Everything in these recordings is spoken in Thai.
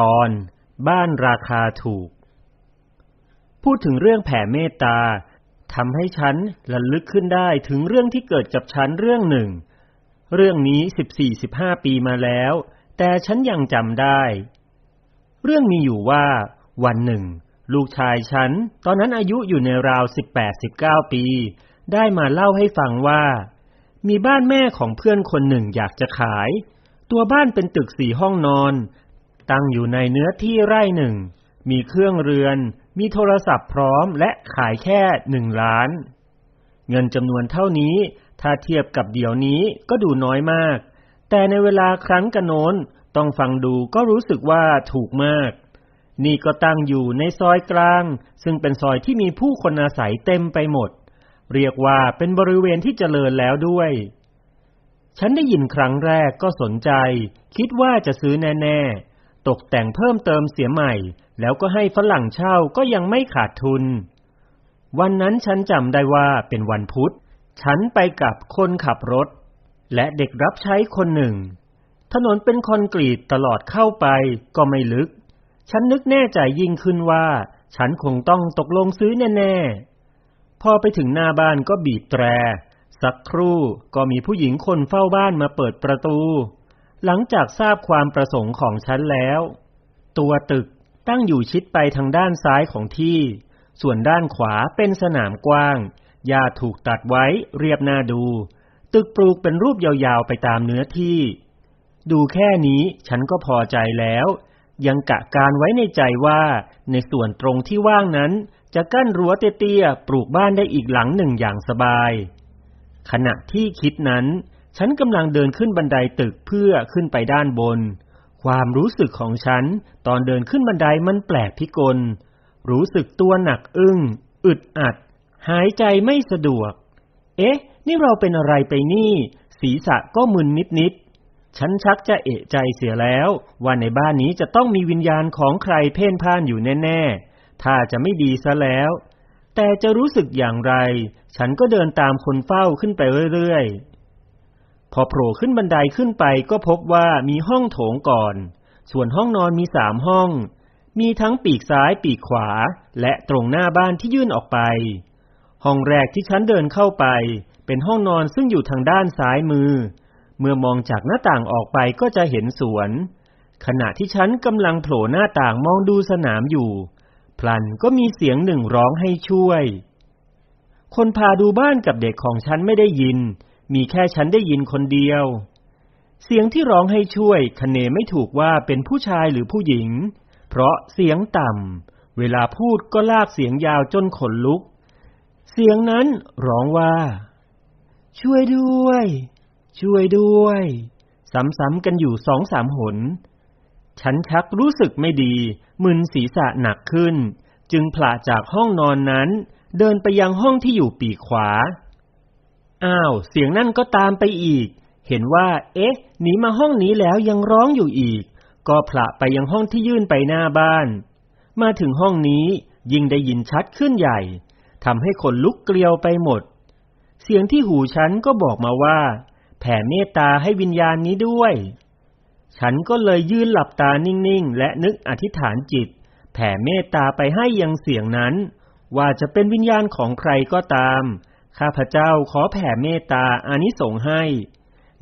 ตอน บ้านราคาถูก พูดถึงเรื่องแผ่เมตตาทำให้ฉันระลึกขึ้นได้ถึงเรื่องที่เกิดกับฉันเรื่องหนึ่ง เรื่องนี้สิบสี่สิบห้าปีมาแล้ว แต่ฉันยังจำได้ เรื่องมีอยู่ว่า วันหนึ่ง ลูกชายฉัน ตอนนั้นอายุอยู่ในราวสิบแปดสิบเก้าปี ได้มาเล่าให้ฟังว่า มีบ้านแม่ของเพื่อนคนหนึ่งอยากจะขาย ตัวบ้านเป็นตึกสี่ห้องนอน ตั้งอยู่ในเนื้อที่ไร่หนึ่ง มีเครื่องเรือน มีโทรศัพท์พร้อมและขายแค่หนึ่งล้าน เงินจำนวนเท่านี้ถ้าเทียบกับเดี๋ยวนี้ก็ดูน้อยมาก แต่ในเวลาครั้งกันโน้นต้องฟังดูก็รู้สึกว่าถูกมาก นี่ก็ตั้งอยู่ในซอยกลาง ซึ่งเป็นซอยที่มีผู้คนอาศัยเต็มไปหมด เรียกว่าเป็นบริเวณที่เจริญแล้วด้วย ฉันได้ยินครั้งแรกก็สนใจ คิดว่าจะซื้อแน่ ๆ ตกแต่งเพิ่มเติมเสียใหม่ แล้วก็ให้ฝรั่งเช่าก็ยังไม่ขาดทุน วันนั้นฉันจำได้ว่าเป็นวันพุธ ฉันไปกับคนขับรถ และเด็กรับใช้คนหนึ่ง ถนนเป็นคอนกรีตตลอดเข้าไปก็ไม่ลึก ฉันนึกแน่ใจยิ่งขึ้นว่า ฉันคงต้องตกลงซื้อแน่ ๆ พอไปถึงหน้าบ้านก็บีบแตร สักครู่ก็มีผู้หญิงคนเฝ้าบ้านมาเปิดประตู หลังจากทราบความประสงค์ของฉันแล้ว ตัวตึกตั้งอยู่ชิดไปทางด้านซ้ายของที่ ส่วนด้านขวาเป็นสนามกว้างหญ้าถูกตัดไว้เรียบหน้าดู ตึกปลูกเป็นรูปยาวๆไปตามเนื้อที่ ดูแค่นี้ฉันก็พอใจแล้ว ยังกะการไว้ในใจว่าในส่วนตรงที่ว่างนั้นจะกั้นรั้วเตี้ยๆปลูกบ้านได้อีกหลังหนึ่งอย่างสบาย ขณะที่คิดนั้น ฉันกำลังเดินขึ้นบันไดตึกเพื่อขึ้นไปด้านบน ความรู้สึกของฉันตอนเดินขึ้นบันไดมันแปลกพิกล รู้สึกตัวหนักอึ้ง อึดอัด หายใจไม่สะดวก เอ๊ะ นี่เราเป็นอะไรไปนี่ ศีรษะก็มึนนิดๆ ฉันชักจะเอะใจเสียแล้วว่าในบ้านนี้จะต้องมีวิญญาณของใครเพ่นพ่านอยู่แน่ๆ ถ้าจะไม่ดีซะแล้ว แต่จะรู้สึกอย่างไร ฉันก็เดินตามคนเฝ้าขึ้นไปเรื่อยๆ พอโผล่ขึ้นบันไดขึ้นไปก็พบว่ามีห้องโถงก่อน ส่วนห้องนอนมีสามห้อง มีทั้งปีกซ้ายปีกขวา และตรงหน้าบ้านที่ยื่นออกไป ห้องแรกที่ฉันเดินเข้าไป เป็นห้องนอนซึ่งอยู่ทางด้านซ้ายมือ เมื่อมองจากหน้าต่างออกไปก็จะเห็นสวน ขณะที่ฉันกำลังโผล่หน้าต่างมองดูสนามอยู่ พลันก็มีเสียงหนึ่งร้องให้ช่วย คนพาดูบ้านกับเด็กของฉันไม่ได้ยิน มีแค่ฉันได้ยินคนเดียว เสียงที่ร้องให้ช่วยคเนไม่ถูกว่าเป็นผู้ชายหรือผู้หญิง เพราะเสียงต่ำเวลาพูดก็ลากเสียงยาวจนขนลุก เสียงนั้นร้องว่า ช่วยด้วย ช่วยด้วย ซ้ำๆกันอยู่สองสามหน ฉันชักรู้สึกไม่ดี มึนศีรษะหนักขึ้น จึงผละจากห้องนอนนั้น เดินไปยังห้องที่อยู่ปีกขวา อ้าว เสียงนั่นก็ตามไปอีก เห็นว่า เอ๊ะ หนีมาห้องนี้แล้วยังร้องอยู่อีก ก็ผละไปยังห้องที่ยื่นไปหน้าบ้าน มาถึงห้องนี้ยิ่งได้ยินชัดขึ้นใหญ่ทำให้ขนลุกเกลียวไปหมด เสียงที่หูฉันก็บอกมาว่า แผ่เมตตาให้วิญญาณนี้ด้วย ฉันก็เลยยืนหลับตานิ่งๆ และนึกอธิษฐานจิต แผ่เมตตาไปให้ยังเสียงนั้น ว่าจะเป็นวิญญาณของใครก็ตาม ข้าพเจ้าขอแผ่เมตตาอานิสงส์ให้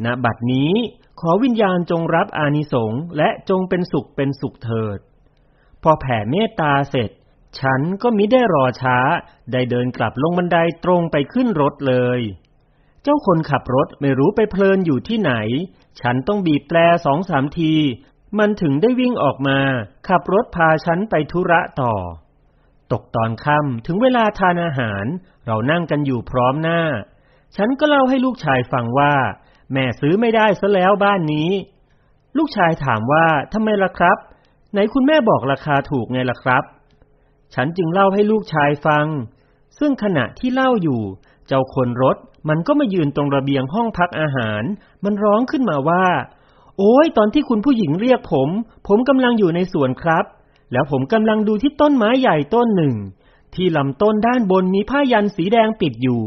ณ บัดนี้ขอวิญญาณจงรับอานิสงส์และจงเป็นสุขเป็นสุขเถิด พอแผ่เมตตาเสร็จ ฉันก็มิได้รอช้า ได้เดินกลับลงบันไดตรงไปขึ้นรถเลย เจ้าคนขับรถไม่รู้ไปเพลินอยู่ที่ไหน ฉันต้องบีบแตรสองสามที มันถึงได้วิ่งออกมา ขับรถพาฉันไปธุระต่อ ตกตอนค่ำถึงเวลาทานอาหาร เรานั่งกันอยู่พร้อมหน้า ฉันก็เล่าให้ลูกชายฟังว่า แม่ซื้อไม่ได้ซะแล้วบ้านนี้ ลูกชายถามว่าทำไมล่ะครับ ไหนคุณแม่บอกราคาถูกไงล่ะครับ ฉันจึงเล่าให้ลูกชายฟัง ซึ่งขณะที่เล่าอยู่ เจ้าคนรถมันก็มายืนตรงระเบียงห้องพักอาหาร มันร้องขึ้นมาว่า โอ้ยตอนที่คุณผู้หญิงเรียกผม ผมกำลังอยู่ในสวนครับ แล้วผมกำลังดูที่ต้นไม้ใหญ่ต้นหนึ่ง ที่ลำต้นด้านบนมีผ้ายันสีแดงปิดอยู่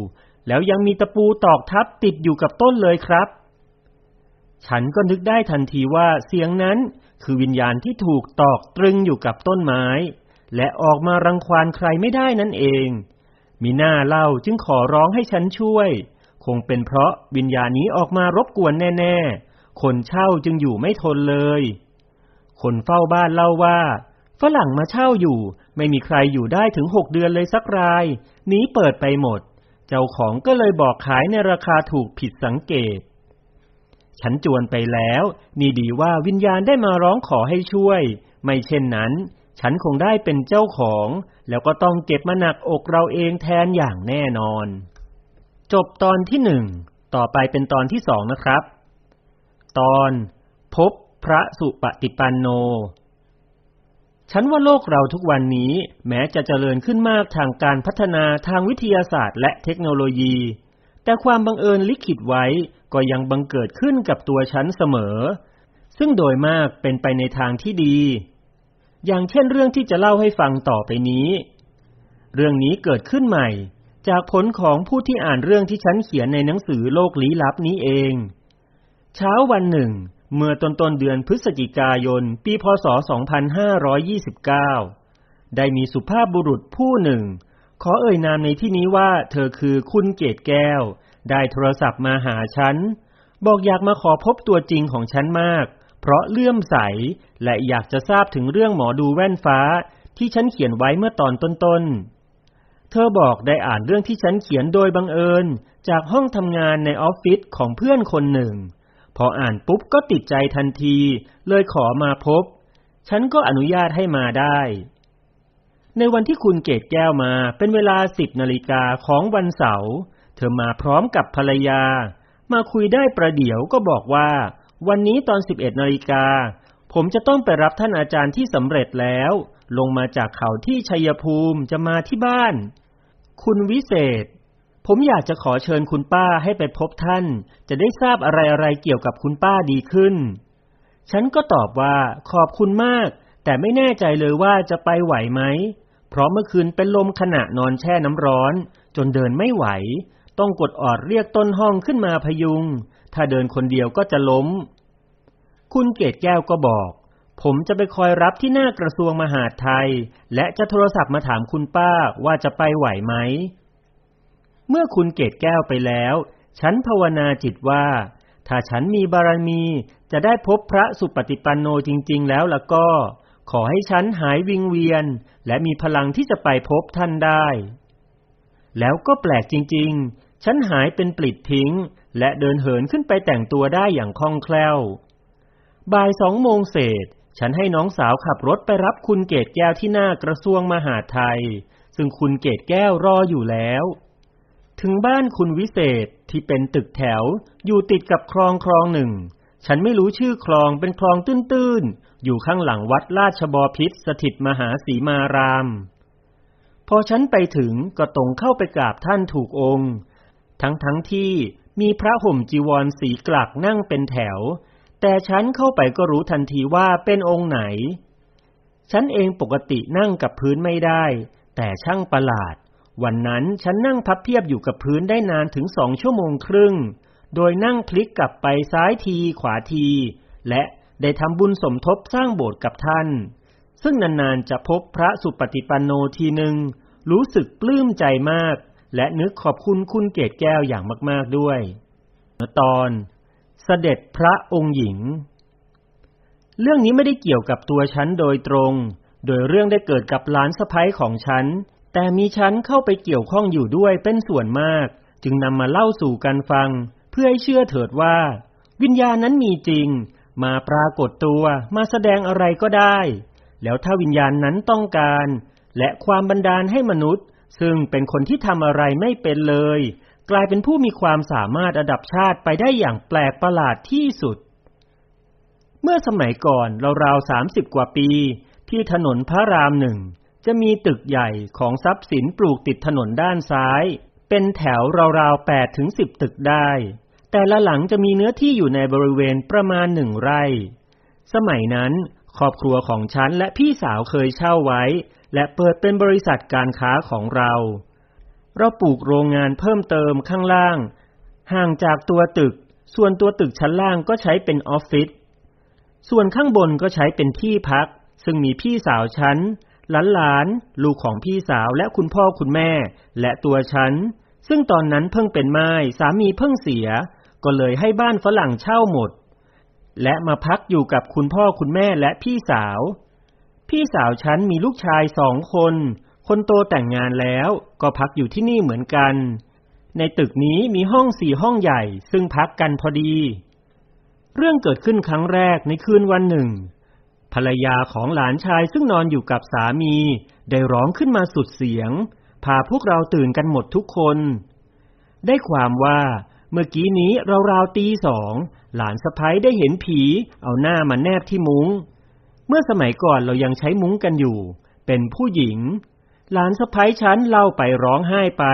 แล้วยังมีตะปูตอกทับติดอยู่กับต้นเลยครับ ฉันก็นึกได้ทันทีว่าเสียงนั้นคือวิญญาณที่ถูกตอกตรึงอยู่กับต้นไม้ และออกมารังควานใครไม่ได้นั่นเอง มีหน้าเล่าจึงขอร้องให้ฉันช่วย คงเป็นเพราะวิญญาณนี้ออกมารบกวนแน่ ๆ คนเช่าจึงอยู่ไม่ทนเลย คนเฝ้าบ้านเล่าว่า ฝรั่งมาเช่าอยู่ ไม่มีใครอยู่ได้ถึงหกเดือนเลยสักรายหนีเปิดไปหมด เจ้าของก็เลยบอกขายในราคาถูกผิดสังเกต ฉันจวนไปแล้ว นี่ดีว่าวิญญาณได้มาร้องขอให้ช่วย ไม่เช่นนั้น ฉันคงได้เป็นเจ้าของ แล้วก็ต้องเก็บมาหนักอกเราเองแทนอย่างแน่นอน จบตอนที่หนึ่ง ต่อไปเป็นตอนที่สองนะครับ ตอน พบพระสุปฏิปันโน ฉันว่าโลกเราทุกวันนี้แม้จะเจริญขึ้นมากทางการพัฒนาทางวิทยาศาสตร์และเทคโนโลยี แต่ความบังเอิญลิขิตไว้ก็ยังบังเกิดขึ้นกับตัวฉันเสมอ ซึ่งโดยมากเป็นไปในทางที่ดี อย่างเช่นเรื่องที่จะเล่าให้ฟังต่อไปนี้ เรื่องนี้เกิดขึ้นใหม่ จากผลของผู้ที่อ่านเรื่องที่ฉันเขียนในหนังสือโลกลี้ลับนี้เอง เช้าวันหนึ่ง เมื่อต้นต้นเดือนพฤศจิกายน ปีพศ 2529 ได้มีสุภาพบุรุษผู้หนึ่ง ขอเอ่ยนามในที่นี้ว่าเธอคือคุณเกตแก้ว ได้โทรศัพท์มาหาฉัน บอกอยากมาขอพบตัวจริงของฉันมาก เพราะเลื่อมใส และอยากจะทราบถึงเรื่องหมอดูแว่นฟ้าที่ฉันเขียนไว้เมื่อตอนต้นๆ เธอบอกได้อ่านเรื่องที่ฉันเขียนโดยบังเอิญ จากห้องทำงานในออฟฟิศของเพื่อนคนหนึ่ง พออ่านปุ๊บก็ติดใจทันที เลยขอมาพบ ฉันก็อนุญาตให้มาได้ ในวันที่คุณเกตแก้วมาเป็นเวลาสิบนาฬิกาของวันเสาร์เธอมาพร้อมกับภรรยา มาคุยได้ประเดี๋ยวก็บอกว่า วันนี้ตอนสิบเอ็ดนาฬิกา ผมจะต้องไปรับท่านอาจารย์ที่สำเร็จแล้ว ลงมาจากเขาที่ชัยภูมิจะมาที่บ้าน คุณวิเศษ ผมอยากจะขอเชิญคุณป้าให้ไปพบท่าน จะได้ทราบอะไรๆเกี่ยวกับคุณป้าดีขึ้น ฉันก็ตอบว่าขอบคุณมาก แต่ไม่แน่ใจเลยว่าจะไปไหวไหม เพราะเมื่อคืนเป็นลมขณะนอนแช่น้ำร้อน จนเดินไม่ไหว ต้องกดออดเรียกต้นห้องขึ้นมาพยุง ถ้าเดินคนเดียวก็จะล้ม คุณเกตแก้วก็บอก ผมจะไปคอยรับที่หน้ากระทรวงมหาดไทย และจะโทรศัพท์มาถามคุณป้าว่าจะไปไหวไหม เมื่อคุณเกตแก้วไปแล้ว ฉันภาวนาจิตว่า ถ้าฉันมีบารมีจะได้พบพระสุปฏิปันโนจริง ๆ แล้วล่ะก็ ขอให้ฉันหายวิงเวียน และมีพลังที่จะไปพบท่านได้ แล้วก็แปลกจริง ๆ ฉันหายเป็นปลิดทิ้ง และเดินเหินขึ้นไปแต่งตัวได้อย่างคล่องแคล่ว บ่ายสองโมงเศษ ฉันให้น้องสาวขับรถไปรับคุณเกตแก้วที่หน้ากระทรวงมหาดไทย ซึ่งคุณเกตแก้วรออยู่แล้ว ถึงบ้านคุณวิเศษที่เป็นตึกแถว อยู่ติดกับคลองคลองหนึ่ง ฉันไม่รู้ชื่อคลองเป็นคลองตื้นๆ อยู่ข้างหลังวัดราชบพิษสถิตมหาสีมาราม พอฉันไปถึงก็ตรงเข้าไปกราบท่านถูกองค์ ทั้งทั้งที่มีพระห่มจีวรสีกลักนั่งเป็นแถว แต่ฉันเข้าไปก็รู้ทันทีว่าเป็นองค์ไหน ฉันเองปกตินั่งกับพื้นไม่ได้ แต่ช่างประหลาด วันนั้นฉันนั่งพับเพียบอยู่กับพื้นได้นานถึงสองชั่วโมงครึ่ง โดยนั่งคลิกกลับไปซ้ายทีขวาที และได้ทำบุญสมทบสร้างโบสถ์กับท่าน ซึ่งนานๆจะพบพระสุปฏิปันโนทีหนึ่งรู้สึกปลื้มใจมาก และนึกขอบคุณคุณเกตแก้วอย่างมากๆด้วยตอนเสด็จพระองค์หญิง เรื่องนี้ไม่ได้เกี่ยวกับตัวฉันโดยตรง โดยเรื่องได้เกิดกับหลานสะใภ้ของฉัน แต่มีฉันเข้าไปเกี่ยวข้องอยู่ด้วยเป็นส่วนมาก จึงนำมาเล่าสู่กันฟัง เพื่อให้เชื่อเถิดว่า วิญญาณนั้นมีจริง มาปรากฏตัวมาแสดงอะไรก็ได้ แล้วถ้าวิญญาณนั้นต้องการ และความบันดาลให้มนุษย์ ซึ่งเป็นคนที่ทำอะไรไม่เป็นเลย กลายเป็นผู้มีความสามารถระดับชาติไปได้อย่างแปลกประหลาดที่สุด เมื่อสมัยก่อนราวๆสามสิบกว่าปี ที่ถนนพระรามหนึ่ง จะมีตึกใหญ่ของทรัพย์สินปลูกติดถนนด้านซ้าย เป็นแถวราวๆแปดถึงสิบตึกได้ แต่ละหลังจะมีเนื้อที่อยู่ในบริเวณประมาณหนึ่งไร่ สมัยนั้น ครอบครัวของฉันและพี่สาวเคยเช่าไว้ และเปิดเป็นบริษัทการค้าของเรา เราปลูกโรงงานเพิ่มเติมข้างล่าง ห่างจากตัวตึก ส่วนตัวตึกชั้นล่างก็ใช้เป็นออฟฟิศส่วนข้างบนก็ใช้เป็นที่พัก ซึ่งมีพี่สาวฉัน หลานๆลูกของพี่สาวและคุณพ่อคุณแม่ และตัวฉัน ซึ่งตอนนั้นเพิ่งเป็นไม้สามีเพิ่งเสีย ก็เลยให้บ้านฝรั่งเช่าหมด และมาพักอยู่กับคุณพ่อคุณแม่และพี่สาว พี่สาวฉันมีลูกชายสองคน คนโตแต่งงานแล้วก็พักอยู่ที่นี่เหมือนกัน ในตึกนี้มีห้องสี่ห้องใหญ่ซึ่งพักกันพอดี เรื่องเกิดขึ้นครั้งแรกในคืนวันหนึ่ง ภรรยาของหลานชายซึ่งนอนอยู่กับสามี ได้ร้องขึ้นมาสุดเสียง พาพวกเราตื่นกันหมดทุกคน ได้ความว่าเมื่อกี้นี้ราวๆตีสอง หลานสะพ้ยได้เห็นผี เอาหน้ามาแนบที่มุง้ง เมื่อสมัยก่อนเรายังใช้มุ้งกันอยู่ เป็นผู้หญิง หลานสะพ้ยฉันเล่าไปร้องไห้ไป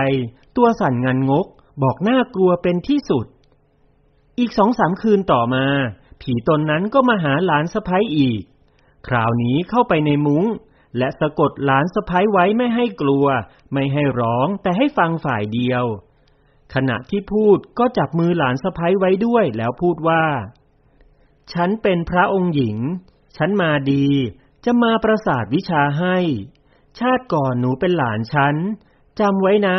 ตัวสั่นงันงก บอกน่ากลัวเป็นที่สุด อีกสองสามคืนต่อมา ผีตนนั้นก็มาหาหลานสะพ้ยอีก คราวนี้เข้าไปในมุง้ง และสะกดหลานสะพ้ายไว้ไม่ให้กลัว ไม่ให้ร้องแต่ให้ฟังฝ่ายเดียว ขณะที่พูดก็จับมือหลานสะพ้ายไว้ด้วยแล้วพูดว่า ฉันเป็นพระองค์หญิง ฉันมาดี จะมาประสาทวิชาให้ ชาติก่อนหนูเป็นหลานฉันจำไว้นะ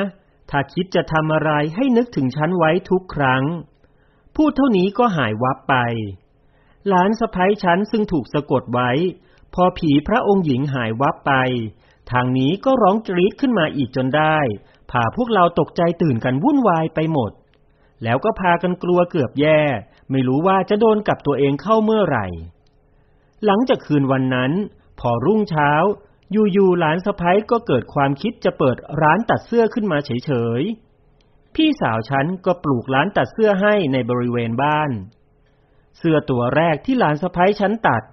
ถ้าคิดจะทำอะไรให้นึกถึงฉันไว้ทุกครั้ง พูดเท่านี้ก็หายวับไป หลานสะพ้ยฉันซึ่งถูกสะกดไว้ พอผีพระองค์หญิงหายวับไป ทางนี้ก็ร้องกรีดขึ้นมาอีกจนได้พาพวกเราตกใจตื่นกันวุ่นวายไปหมด แล้วก็พากันกลัวเกือบแย่ ไม่รู้ว่าจะโดนกับตัวเองเข้าเมื่อไหร่ หลังจากคืนวันนั้น พอรุ่งเช้า อยู่ๆหลานสะพ้ยก็เกิดความคิดจะเปิดร้านตัดเสื้อขึ้นมาเฉยๆพี่สาวฉันก็ปลูกร้านตัดเสื้อให้ในบริเวณบ้าน เสื้อตัวแรกที่หลานสะพ้ยฉันตัด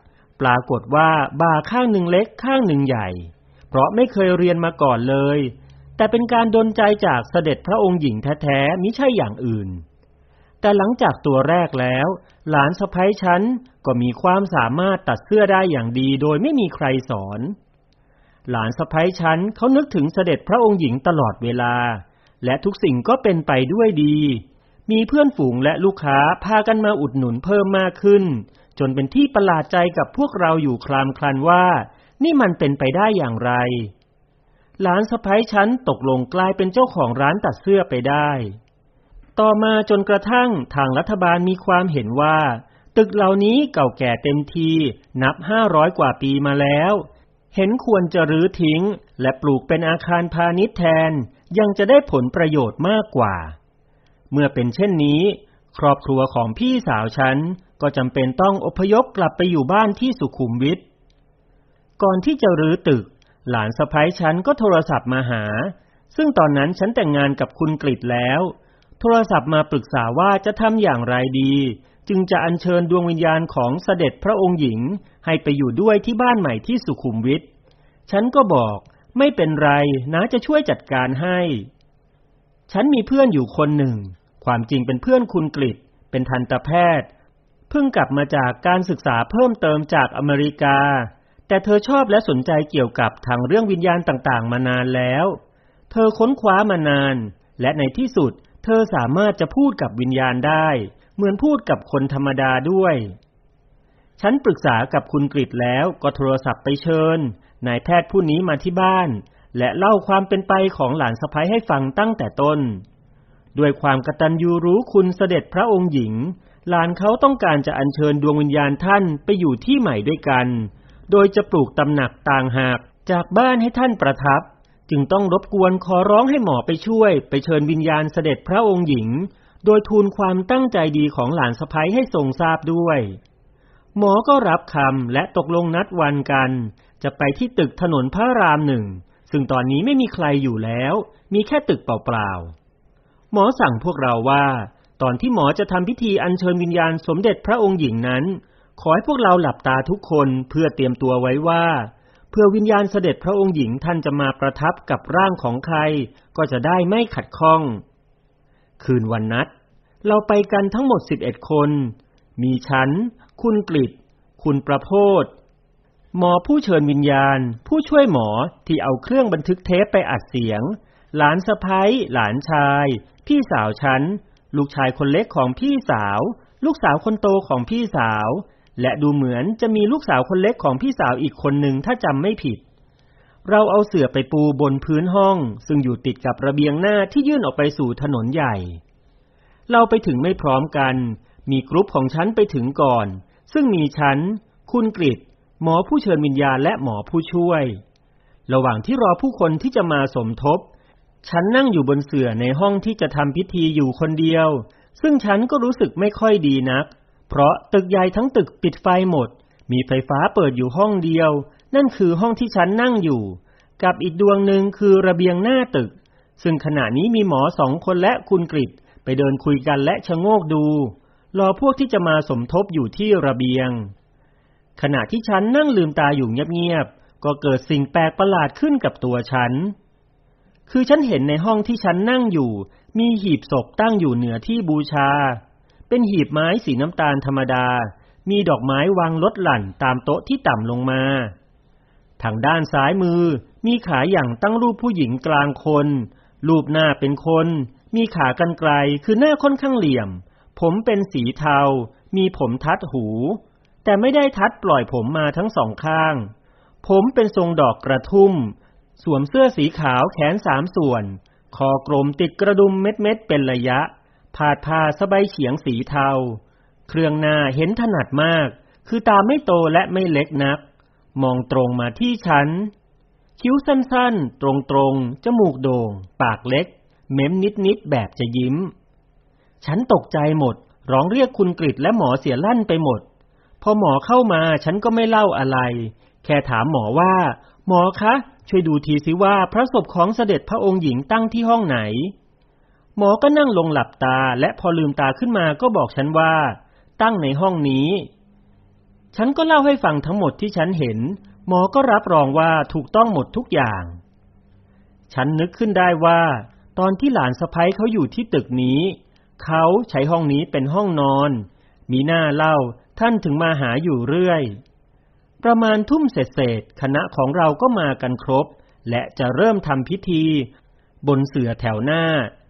ปรากฏว่าบ่าข้างหนึ่งเล็กข้างหนึ่งใหญ่ เพราะไม่เคยเรียนมาก่อนเลย แต่เป็นการดนใจจากเสด็จพระองค์หญิงแท้ๆมิใช่อย่างอื่น แต่หลังจากตัวแรกแล้ว หลานสะพ้ยฉันก็มีความสามารถตัดเสื้อได้อย่างดีโดยไม่มีใครสอน หลานสะพ้ยฉันเขานึกถึงเสด็จพระองค์หญิงตลอดเวลา และทุกสิ่งก็เป็นไปด้วยดี มีเพื่อนฝูงและลูกค้าพากันมาอุดหนุนเพิ่มมากขึ้น จนเป็นที่ประหลาดใจกับพวกเราอยู่คลามคลันว่า นี่มันเป็นไปได้อย่างไร หลานสะพ้ยฉันตกลงกลายเป็นเจ้าของร้านตัดเสื้อไปได้ ต่อมาจนกระทั่งทางรัฐบาลมีความเห็นว่า ตึกเหล่านี้เก่าแก่เต็มทีนับห้าร้อยกว่าปีมาแล้ว เห็นควรจะรื้อทิ้ง และปลูกเป็นอาคารพาณิชย์แทนยังจะได้ผลประโยชน์มากกว่า เมื่อเป็นเช่นนี้ ครอบครัวของพี่สาวฉันก็จำเป็นต้องอพยพกลับไปอยู่บ้านที่สุขุมวิทก่อนที่จะรื้อตึก หลานสะพ้ยฉันก็โทรศัพท์มาหา ซึ่งตอนนั้นฉันแต่งงานกับคุณกฤษแล้ว โทรศัพท์มาปรึกษาว่าจะทำอย่างไรดี จึงจะอัญเชิญดวงวิญญาณของเสด็จพระองค์หญิง ให้ไปอยู่ด้วยที่บ้านใหม่ที่สุขุมวิทฉันก็บอก ไม่เป็นไรนะจะช่วยจัดการให้ ฉันมีเพื่อนอยู่คนหนึ่ง ความจริงเป็นเพื่อนคุณกฤษเป็นทันตแพทย์ เพิ่งกลับมาจากการศึกษาเพิ่มเติมจากอเมริกา แต่เธอชอบและสนใจเกี่ยวกับทางเรื่องวิญญาณต่างๆ มานานแล้ว เธอค้นคว้ามานาน และในที่สุด เธอสามารถจะพูดกับวิญญาณได้ เหมือนพูดกับคนธรรมดาด้วย ฉันปรึกษากับคุณกฤษแล้วก็โทรศัพท์ไปเชิญนายแพทย์ผู้นี้มาที่บ้าน และเล่าความเป็นไปของหลานสะพ้ยให้ฟังตั้งแต่ต้น ด้วยความกตัญญูรู้คุณเสด็จพระองค์หญิง หลานเขาต้องการจะอัญเชิญดวงวิญญาณท่านไปอยู่ที่ใหม่ด้วยกัน โดยจะปลูกตำหนักต่างหากจากบ้านให้ท่านประทับ จึงต้องรบกวนขอร้องให้หมอไปช่วย ไปเชิญวิญญาณเสด็จพระองค์หญิง โดยทูลความตั้งใจดีของหลานสะพ้ยให้ทรงทราบด้วย หมอก็รับคำและตกลงนัดวันกัน จะไปที่ตึกถนนพระรามหนึ่ง ซึ่งตอนนี้ไม่มีใครอยู่แล้ว มีแค่ตึกเปล่าๆ หมอสั่งพวกเราว่า ตอนที่หมอจะทำพิธีอัญเชิญวิญญาณสมเด็จพระองค์หญิงนั้น ขอให้พวกเราหลับตาทุกคนเพื่อเตรียมตัวไว้ว่าเพื่อวิญญาณเสด็จพระองค์หญิงท่านจะมาประทับกับร่างของใคร ก็จะได้ไม่ขัดข้อง คืนวันนัด เราไปกันทั้งหมดสิบเอ็ดคน มีฉัน คุณกฤษคุณประโพธ หมอผู้เชิญวิญญาณ ผู้ช่วยหมอที่เอาเครื่องบันทึกเทปไปอัดเสียง หลานสะพ้ยหลานชาย พี่สาวฉัน ลูกชายคนเล็กของพี่สาว ลูกสาวคนโตของพี่สาว และดูเหมือนจะมีลูกสาวคนเล็กของพี่สาวอีกคนหนึ่งถ้าจำไม่ผิด เราเอาเสื่อไปปูบนพื้นห้อง ซึ่งอยู่ติดกับระเบียงหน้าที่ยื่นออกไปสู่ถนนใหญ่ เราไปถึงไม่พร้อมกัน มีกรุ๊ปของฉันไปถึงก่อน ซึ่งมีฉัน คุณกริด หมอผู้เชิญวิญญาณและหมอผู้ช่วย ระหว่างที่รอผู้คนที่จะมาสมทบ ฉันนั่งอยู่บนเสื่อในห้องที่จะทำพิธีอยู่คนเดียว ซึ่งฉันก็รู้สึกไม่ค่อยดีนัก เพราะตึกใหญ่ทั้งตึกปิดไฟหมด มีไฟฟ้าเปิดอยู่ห้องเดียว นั่นคือห้องที่ฉันนั่งอยู่ กับอีกดวงหนึ่งคือระเบียงหน้าตึก ซึ่งขณะนี้มีหมอสองคนและคุณกริดไปเดินคุยกันและชะโงกดู รอพวกที่จะมาสมทบอยู่ที่ระเบียง ขณะที่ฉันนั่งลืมตาอยู่เงียบๆ ก็เกิดสิ่งแปลกประหลาดขึ้นกับตัวฉัน คือฉันเห็นในห้องที่ฉันนั่งอยู่ มีหีบศพตั้งอยู่เหนือที่บูชา เป็นหีบไม้สีน้ำตาลธรรมดา มีดอกไม้วางลดหลั่นตามโต๊ะที่ต่ำลงมา ทางด้านซ้ายมือมีขาอย่างตั้งรูปผู้หญิงกลางคน รูปหน้าเป็นคน มีขากันไกลคือหน้าค่อนข้างเหลี่ยม ผมเป็นสีเทา มีผมทัดหู แต่ไม่ได้ทัดปล่อยผมมาทั้งสองข้าง ผมเป็นทรงดอกกระทุ่ม สวมเสื้อสีขาวแขนสามส่วน คอกลมติดกระดุมเม็ดๆเป็นระยะ ผาดผ้าสบายเฉียงสีเทา เครื่องหน้าเห็นถนัดมาก คือตาไม่โตและไม่เล็กนัก มองตรงมาที่ฉัน คิ้วสั้นๆ ตรงๆ จมูกโด่ง ปากเล็ก เม้มนิดๆ แบบจะยิ้ม ฉันตกใจหมด ร้องเรียกคุณกริดและหมอเสียลั่นไปหมด อหมอเข้ามาฉันก็ไม่เล่าอะไร แค่ถามหมอว่า หมอคะ ช่วยดูทีสิว่าพระศพของเสด็จพระองค์หญิงตั้งที่ห้องไหน หมอก็นั่งลงหลับตาและพอลืมตาขึ้นมาก็บอกฉันว่า ตั้งในห้องนี้ ฉันก็เล่าให้ฟังทั้งหมดที่ฉันเห็น หมอก็รับรองว่าถูกต้องหมดทุกอย่าง ฉันนึกขึ้นได้ว่า ตอนที่หลานสะพ้ยเขาอยู่ที่ตึกนี้ เขาใช้ห้องนี้เป็นห้องนอน มีหน้าเล่า ท่านถึงมาหาอยู่เรื่อย ประมาณทุ่มเศษๆคณะของเราก็มากันครบ และจะเริ่มทำพิธี บนเสื่อแถวหน้า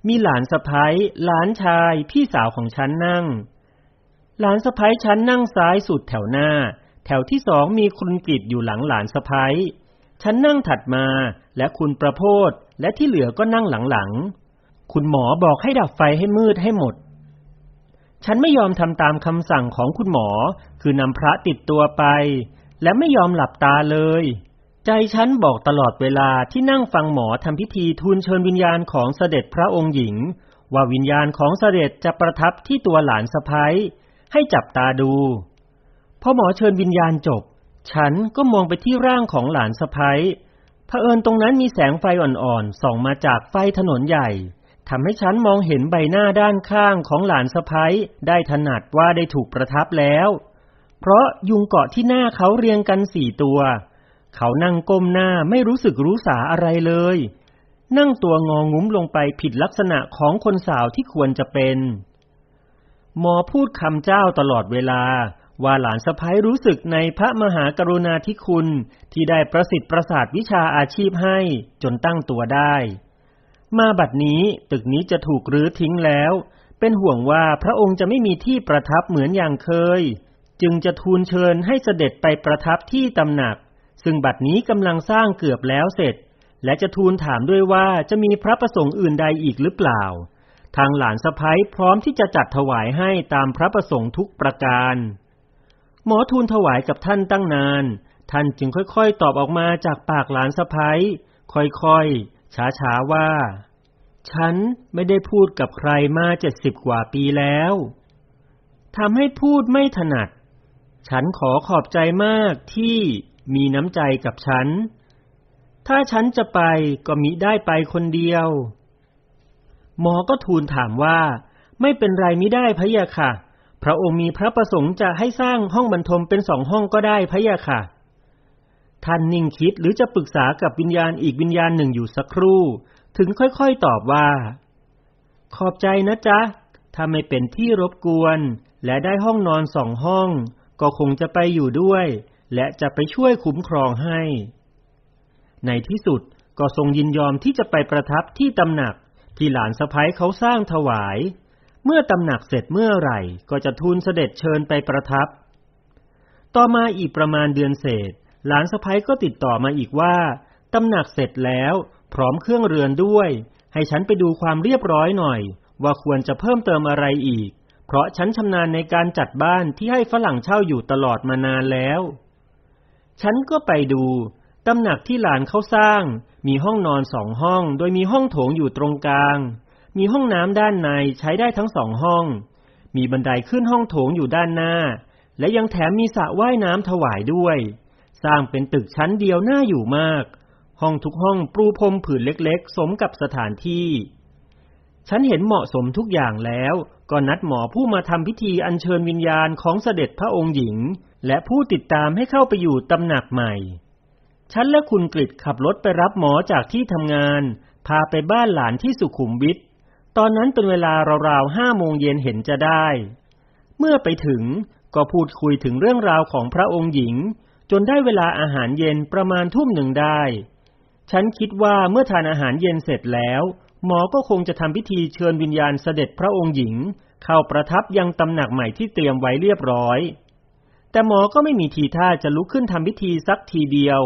มีหลานสะพ้ายหลานชาย พี่สาวของฉันนั่ง หลานสะพ้ายฉันนั่งซ้ายสุดแถวหน้า แถวที่สองมีคุณกิจอยู่หลังหลานสะพ้ายฉันนั่งถัดมาและคุณประโพธและที่เหลือก็นั่งหลังๆ คุณหมอบอกให้ดับไฟให้มืดให้หมด ฉันไม่ยอมทำตามคำสั่งของคุณหมอ คือนำพระติดตัวไป และไม่ยอมหลับตาเลย ใจฉันบอกตลอดเวลาที่นั่งฟังหมอทำพิธีทูลเชิญวิญญาณของเสด็จพระองค์หญิง ว่าวิญญาณของเสด็จจะประทับที่ตัวหลานสะพ้ยให้จับตาดูพอหมอเชิญวิญญาณจบ ฉันก็มองไปที่ร่างของหลานสะพ้ยเผอิญตรงนั้นมีแสงไฟอ่อนๆส่องมาจากไฟถนนใหญ่ ทำให้ฉันมองเห็นใบหน้าด้านข้างของหลานสะพ้ยได้ถนัดว่าได้ถูกประทับแล้ว เพราะยุงเกาะที่หน้าเขาเรียงกันสี่ตัว เขานั่งก้มหน้าไม่รู้สึกรู้สาอะไรเลย นั่งตัวงองุ้มลงไปผิดลักษณะของคนสาวที่ควรจะเป็น หมอพูดคำเจ้าตลอดเวลา ว่าหลานสะพ้ยรู้สึกในพระมหากรุณาธิคุณที่ได้ประสิทธิ์ประสาทวิชาอาชีพให้จนตั้งตัวได้ มาบัดนี้ตึกนี้จะถูกรื้อทิ้งแล้ว เป็นห่วงว่าพระองค์จะไม่มีที่ประทับเหมือนอย่างเคย จึงจะทูลเชิญให้เสด็จไปประทับที่ตำหนัก ซึ่งบัดนี้กำลังสร้างเกือบแล้วเสร็จ และจะทูลถามด้วยว่าจะมีพระประสงค์อื่นใดอีกหรือเปล่า ทางหลานสะพ้ยพร้อมที่จะจัดถวายให้ตามพระประสงค์ทุกประการ หมอทูลถวายกับท่านตั้งนาน ท่านจึงค่อยๆ ตอบออกมาจากปากหลานสะพ้ยค่อยๆ ช้าๆว่า ฉันไม่ได้พูดกับใครมาเจ็ดสิบกว่าปีแล้วทำให้พูดไม่ถนัด ฉันขอขอบใจมากที่มีน้ำใจกับฉัน ถ้าฉันจะไปก็มิได้ไปคนเดียว หมอก็ทูลถามว่า ไม่เป็นไรมิได้พะยะค่ะ พระองค์มีพระประสงค์จะให้สร้างห้องบรรทมเป็นสองห้องก็ได้พะยะค่ะ ท่านนิ่งคิดหรือจะปรึกษากับวิญญาณอีกวิญญาณหนึ่งอยู่สักครู่ ถึงค่อยๆตอบว่า ขอบใจนะจ๊ะ ถ้าไม่เป็นที่รบกวน และได้ห้องนอนสองห้อง ก็คงจะไปอยู่ด้วย และจะไปช่วยคุ้มครองให้ ในที่สุดก็ทรงยินยอมที่จะไปประทับที่ตำหนัก ที่หลานสะพ้ยเขาสร้างถวาย เมื่อตำหนักเสร็จเมื่อไหร่ ก็จะทูลเสด็จเชิญไปประทับ ต่อมาอีกประมาณเดือนเศษ หลานสะพ้ยก็ติดต่อมาอีกว่าตำหนักเสร็จแล้ว พร้อมเครื่องเรือนด้วย ให้ฉันไปดูความเรียบร้อยหน่อย ว่าควรจะเพิ่มเติมอะไรอีก เพราะฉันชำนาญในการจัดบ้านที่ให้ฝรั่งเช่าอยู่ตลอดมานานแล้ว ฉันก็ไปดูตำหนักที่หลานเขาสร้าง มีห้องนอนสองห้อง โดยมีห้องโถงอยู่ตรงกลาง มีห้องน้ำด้านในใช้ได้ทั้งสองห้อง มีบันไดขึ้นห้องโถงอยู่ด้านหน้า และยังแถมมีสระว่ายน้ำถวายด้วย ร้างเป็นตึกชั้นเดียวน่าอยู่มาก ห้องทุกห้องปรูพรมผืนเล็กๆ สมกับสถานที่ ฉันเห็นเหมาะสมทุกอย่างแล้ว ก็นัดหมอผู้มาทำพิธีอัญเชิญวิญญาณของเสด็จพระองค์หญิง และผู้ติดตามให้เข้าไปอยู่ตำหนักใหม่ ฉันและคุณกฤษขับรถไปรับหมอจากที่ทำงาน พาไปบ้านหลานที่สุขุมวิทตอนนั้นเป็นเวลาราวๆห้าโมงเย็นเห็นจะได้ เมื่อไปถึงก็พูดคุยถึงเรื่องราวของพระองค์หญิง จนได้เวลาอาหารเย็นประมาณทุ่มหนึ่งได้ ฉันคิดว่าเมื่อทานอาหารเย็นเสร็จแล้ว หมอก็คงจะทำพิธีเชิญวิญญาณเสด็จพระองค์หญิง เข้าประทับยังตำหนักใหม่ที่เตรียมไว้เรียบร้อย แต่หมอก็ไม่มีทีท่าจะลุกขึ้นทำพิธีสักทีเดียว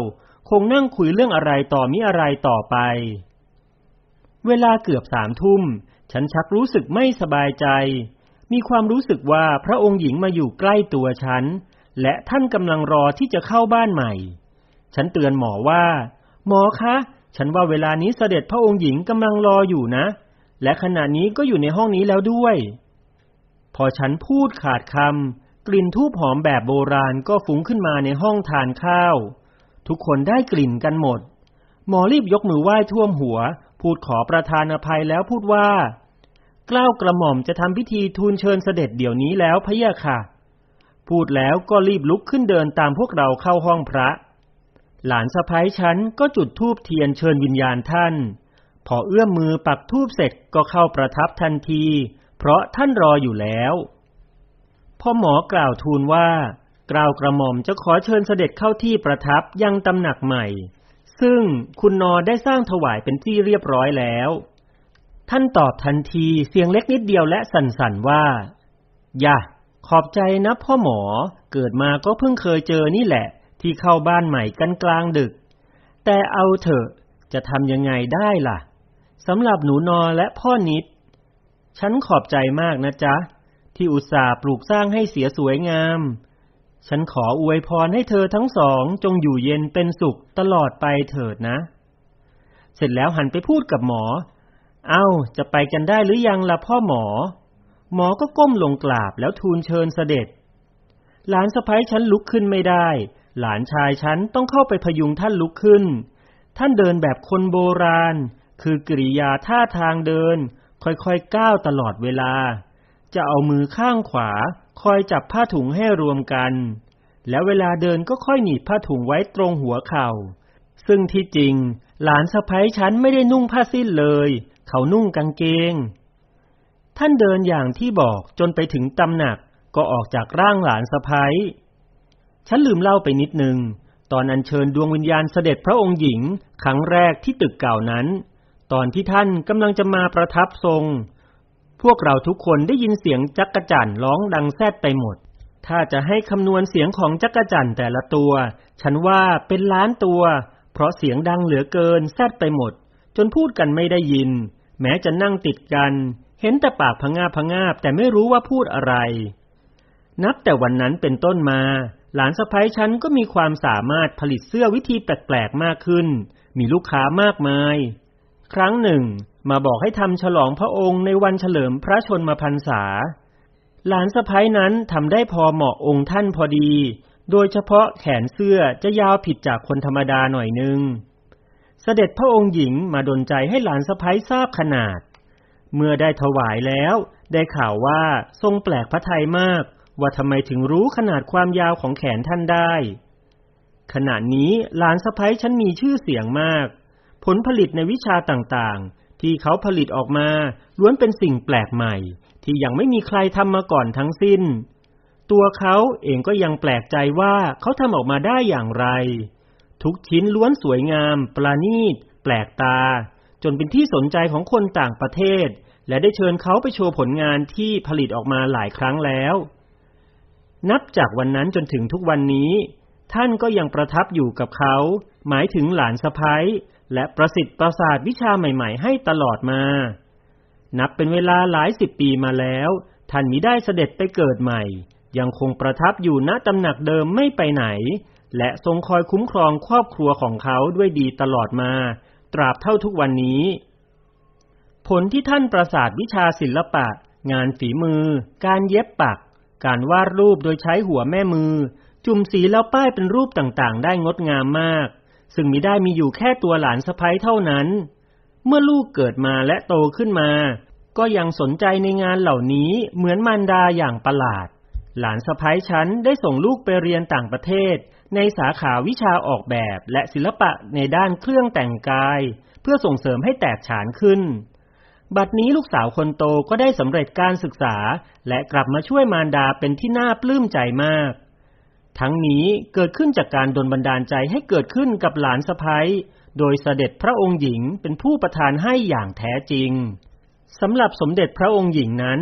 คงนั่งคุยเรื่องอะไรต่อมิอะไรต่อไป เวลาเกือบสามทุ่ม ฉันชักรู้สึกไม่สบายใจ มีความรู้สึกว่าพระองค์หญิงมาอยู่ใกล้ตัวฉัน และท่านกำลังรอที่จะเข้าบ้านใหม่ ฉันเตือนหมอว่า หมอคะ ฉันว่าเวลานี้เสด็จพระองค์หญิงกำลังรออยู่นะ และขณะนี้ก็อยู่ในห้องนี้แล้วด้วย พอฉันพูดขาดคำกลิ่นทูบหอมแบบโบราณก็ฟุ้งขึ้นมาในห้องทานข้าว ทุกคนได้กลิ่นกันหมด หมอรีบยกมือไหว้ท่วมหัว พูดขอประทานอภัยแล้วพูดว่า กล้าวกระหม่อมจะทำพิธีทูลเชิญเสด็จเดี๋ยวนี้แล้วพะยะค่ะ พูดแล้วก็รีบลุกขึ้นเดินตามพวกเราเข้าห้องพระ หลานสะพ้ายฉันก็จุดธูปเทียนเชิญวิญญาณท่าน พอเอื้อมมือปักธูปเสร็จก็เข้าประทับทันที เพราะท่านรออยู่แล้วพ่อหมอกล่าวทูลว่า กล่าวกระหม่อมจะขอเชิญเสด็จเข้าที่ประทับยังตำหนักใหม่ ซึ่งคุณนอได้สร้างถวายเป็นที่เรียบร้อยแล้ว ท่านตอบทันทีเสียงเล็กนิดเดียวและสั่นๆว่า อย่า ขอบใจนะพ่อหมอ เกิดมาก็เพิ่งเคยเจอนี่แหละ ที่เข้าบ้านใหม่กันกลางดึก แต่เอาเถอะจะทำยังไงได้ล่ะสำหรับหนูนอและพ่อนิด ฉันขอบใจมากนะจ๊ะ ที่อุตส่าห์ปลูกสร้างให้เสียสวยงาม ฉันขออวยพรให้เธอทั้งสองจงอยู่เย็นเป็นสุขตลอดไปเถิดนะ เสร็จแล้วหันไปพูดกับหมอ เอา้าจะไปกันได้หรือยังล่ะพ่อหมอ หมอก็ก้มลงกราบแล้วทูลเชิญเสด็จ หลานสะพ้ยฉันลุกขึ้นไม่ได้ หลานชายฉันต้องเข้าไปพยุงท่านลุกขึ้น ท่านเดินแบบคนโบราณ คือกริยาท่าทางเดิน ค่อยๆก้าวตลอดเวลา จะเอามือข้างขวา คอยจับผ้าถุงให้รวมกัน แล้วเวลาเดินก็ค่อยหนีบผ้าถุงไว้ตรงหัวเข่า ซึ่งที่จริง หลานสะพ้ยฉันไม่ได้นุ่งผ้าสิ้นเลย เขานุ่งกางเกง ท่านเดินอย่างที่บอกจนไปถึงตำหนักก็ออกจากร่างหลานสะพ้ยฉันลืมเล่าไปนิดนึง ตอนอัญเชิญดวงวิญญาณเสด็จพระองค์หญิงครั้งแรกที่ตึกเก่านั้น ตอนที่ท่านกำลังจะมาประทับทรง พวกเราทุกคนได้ยินเสียงจักกะจั่นร้องดังแซดไปหมด ถ้าจะให้คำนวณเสียงของจักกะจั่นแต่ละตัว ฉันว่าเป็นล้านตัว เพราะเสียงดังเหลือเกินแซดไปหมด จนพูดกันไม่ได้ยิน แม้จะนั่งติดกัน เห็นแต่ปากพงาพงาบแต่ไม่รู้ว่าพูดอะไร นับแต่วันนั้นเป็นต้นมา หลานสะพ้ยฉันก็มีความสามารถผลิตเสื้อวิธีแปลกๆมากขึ้น มีลูกค้ามากมาย ครั้งหนึ่ง มาบอกให้ทำฉลองพระองค์ในวันเฉลิมพระชนมพรรษา หลานสะพ้ยนั้นทำได้พอเหมาะองค์ท่านพอดี โดยเฉพาะแขนเสื้อจะยาวผิดจากคนธรรมดาหน่อยนึง เสด็จพระองค์หญิงมาดลใจให้หลานสะพ้ยทราบขนาด เมื่อได้ถวายแล้ว ได้ข่าวว่าทรงแปลกพระทัยมาก ว่าทำไมถึงรู้ขนาดความยาวของแขนท่านได้ ขณะนี้หลานสะพ้ยฉันมีชื่อเสียงมาก ผลผลิตในวิชาต่างๆ ที่เขาผลิตออกมาล้วนเป็นสิ่งแปลกใหม่ ที่ยังไม่มีใครทำมาก่อนทั้งสิ้น ตัวเขาเองก็ยังแปลกใจว่าเขาทำออกมาได้อย่างไร ทุกชิ้นล้วนสวยงาม ประณีต แปลกตา จนเป็นที่สนใจของคนต่างประเทศ และได้เชิญเขาไปโชว์ผลงานที่ผลิตออกมาหลายครั้งแล้ว นับจากวันนั้นจนถึงทุกวันนี้ ท่านก็ยังประทับอยู่กับเขา หมายถึงหลานสะพ้ยและประสิทธิ์ประสาทวิชาใหม่ ๆ ให้ตลอดมา นับเป็นเวลาหลายสิบปีมาแล้ว ท่านมิได้เสด็จไปเกิดใหม่ ยังคงประทับอยู่ณตำหนักเดิมไม่ไปไหน และทรงคอยคุ้มครองครอบครัวของเขาด้วยดีตลอดมา ตราบเท่าทุกวันนี้ ผลที่ท่านประสาทวิชาศิลปะ งานฝีมือ การเย็บปัก การวาดรูปโดยใช้หัวแม่มือ จุ่มสีแล้วป้ายเป็นรูปต่างๆ ได้งดงามมาก ซึ่งมิได้มีอยู่แค่ตัวหลานสะพ้ยเท่านั้น เมื่อลูกเกิดมาและโตขึ้นมา ก็ยังสนใจในงานเหล่านี้เหมือนมารดาอย่างประหลาด หลานสะพ้ยฉันได้ส่งลูกไปเรียนต่างประเทศ ในสาขาวิชาออกแบบและศิลปะในด้านเครื่องแต่งกาย เพื่อส่งเสริมให้แตกฉานขึ้น บัดนี้ลูกสาวคนโตก็ได้สำเร็จการศึกษา และกลับมาช่วยมารดาเป็นที่น่าปลื้มใจมาก ทั้งนี้เกิดขึ้นจากการดลบันดาลใจให้เกิดขึ้นกับหลานสะพ้ยโดยเสด็จพระองค์หญิงเป็นผู้ประทานให้อย่างแท้จริงสำหรับสมเด็จพระองค์หญิงนั้น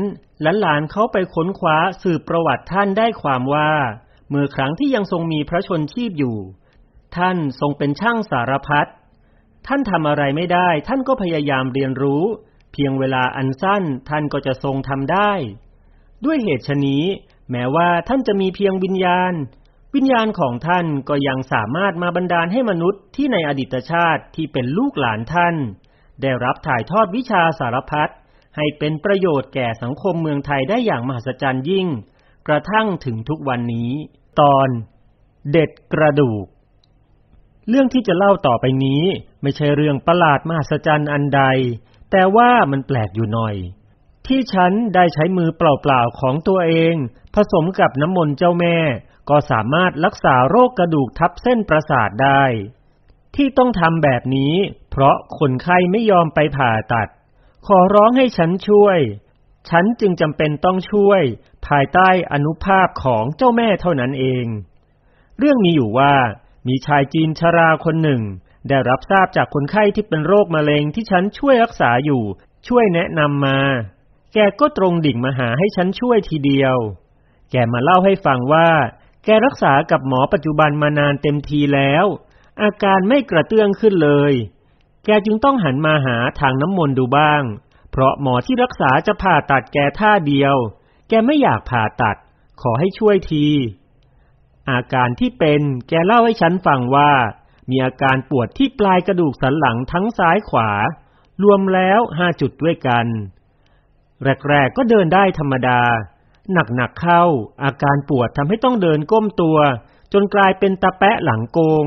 หลานๆเขาไปค้นคว้าสืบประวัติท่านได้ความว่า เมื่อครั้งที่ยังทรงมีพระชนชีพอยู่ ท่านทรงเป็นช่างสารพัดท่านทำอะไรไม่ได้ ท่านก็พยายามเรียนรู้ เพียงเวลาอันสั้นท่านก็จะทรงทำได้ ด้วยเหตุชนี้ แม้ว่าท่านจะมีเพียงวิญญาณ วิญญาณของท่านก็ยังสามารถมาบันดาลให้มนุษย์ที่ในอดีตชาติที่เป็นลูกหลานท่าน ได้รับถ่ายทอดวิชาสารพัดให้เป็นประโยชน์แก่สังคมเมืองไทยได้อย่างมหัศจรรย์ยิ่ง กระทั่งถึงทุกวันนี้ ตอนเด็ดกระดูก เรื่องที่จะเล่าต่อไปนี้ไม่ใช่เรื่องประหลาดมหัศจรรย์อันใด แต่ว่ามันแปลกอยู่หน่อย ที่ฉันได้ใช้มือเปล่าๆของตัวเอง ผสมกับน้ำมนต์เจ้าแม่ ก็สามารถรักษาโรคกระดูกทับเส้นประสาทได้ ที่ต้องทำแบบนี้ เพราะคนไข้ไม่ยอมไปผ่าตัด ขอร้องให้ฉันช่วย ฉันจึงจำเป็นต้องช่วย ภายใต้อนุภาพของเจ้าแม่เท่านั้นเอง เรื่องมีอยู่ว่ามีชายจีนชราคนหนึ่ง ได้รับทราบจากคนไข้ที่เป็นโรคมะเร็งที่ฉันช่วยรักษาอยู่ ช่วยแนะนำมา แกก็ตรงดิ่งมาหาให้ฉันช่วยทีเดียว แกมาเล่าให้ฟังว่า แกรักษากับหมอปัจจุบันมานานเต็มทีแล้ว อาการไม่กระเตื้องขึ้นเลย แกจึงต้องหันมาหาทางน้ำมนต์ดูบ้าง เพราะหมอที่รักษาจะผ่าตัดแกท่าเดียว แกไม่อยากผ่าตัด ขอให้ช่วยที อาการที่เป็นแกเล่าให้ฉันฟังว่า มีอาการปวดที่ปลายกระดูกสันหลังทั้งซ้ายขวา รวมแล้วห้าจุดด้วยกัน แรกๆก็เดินได้ธรรมดา หนักๆเข้า อาการปวดทำให้ต้องเดินก้มตัว จนกลายเป็นตะแปะหลังโกง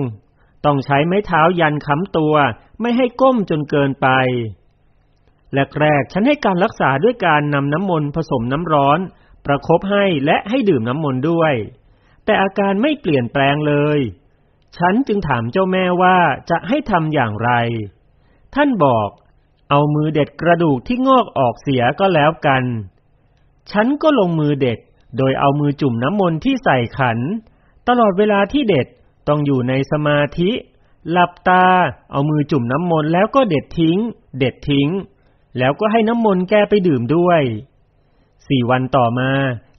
ต้องใช้ไม้เท้ายันค้ำตัว ไม่ให้ก้มจนเกินไป แรกๆฉันให้การรักษาด้วยการนำน้ำมนต์ผสมน้ำร้อน ประคบให้และให้ดื่มน้ำมนต์ด้วย แต่อาการไม่เปลี่ยนแปลงเลย ฉันจึงถามเจ้าแม่ว่าจะให้ทำอย่างไร ท่านบอก เอามือเด็ดกระดูกที่งอกออกเสียก็แล้วกัน ฉันก็ลงมือเด็ด โดยเอามือจุ่มน้ำมนต์ที่ใส่ขัน ตลอดเวลาที่เด็ดต้องอยู่ในสมาธิ หลับตา เอามือจุ่มน้ำมนต์แล้วก็เด็ดทิ้ง เด็ดทิ้ง แล้วก็ให้น้ำมนต์แกไปดื่มด้วยสี่วันต่อมา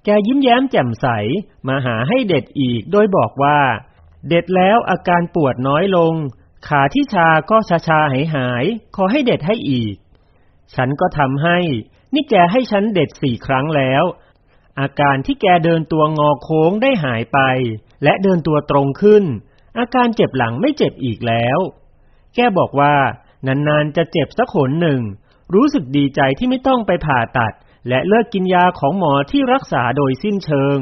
แกยิ้มแย้มแจ่มใสมาหาให้เด็ดอีกโดยบอกว่า เด็ดแล้วอาการปวดน้อยลง ขาที่ชาก็ชาชาหายหาย ขอให้เด็ดให้อีก ฉันก็ทำให้ นี่แกให้ฉันเด็ดสี่ครั้งแล้ว อาการที่แกเดินตัวงอโค้งได้หายไป และเดินตัวตรงขึ้น อาการเจ็บหลังไม่เจ็บอีกแล้ว แกบอกว่านานๆจะเจ็บสักหนหนึ่ง รู้สึกดีใจที่ไม่ต้องไปผ่าตัด และเลิกกินยาของหมอที่รักษาโดยสิ้นเชิง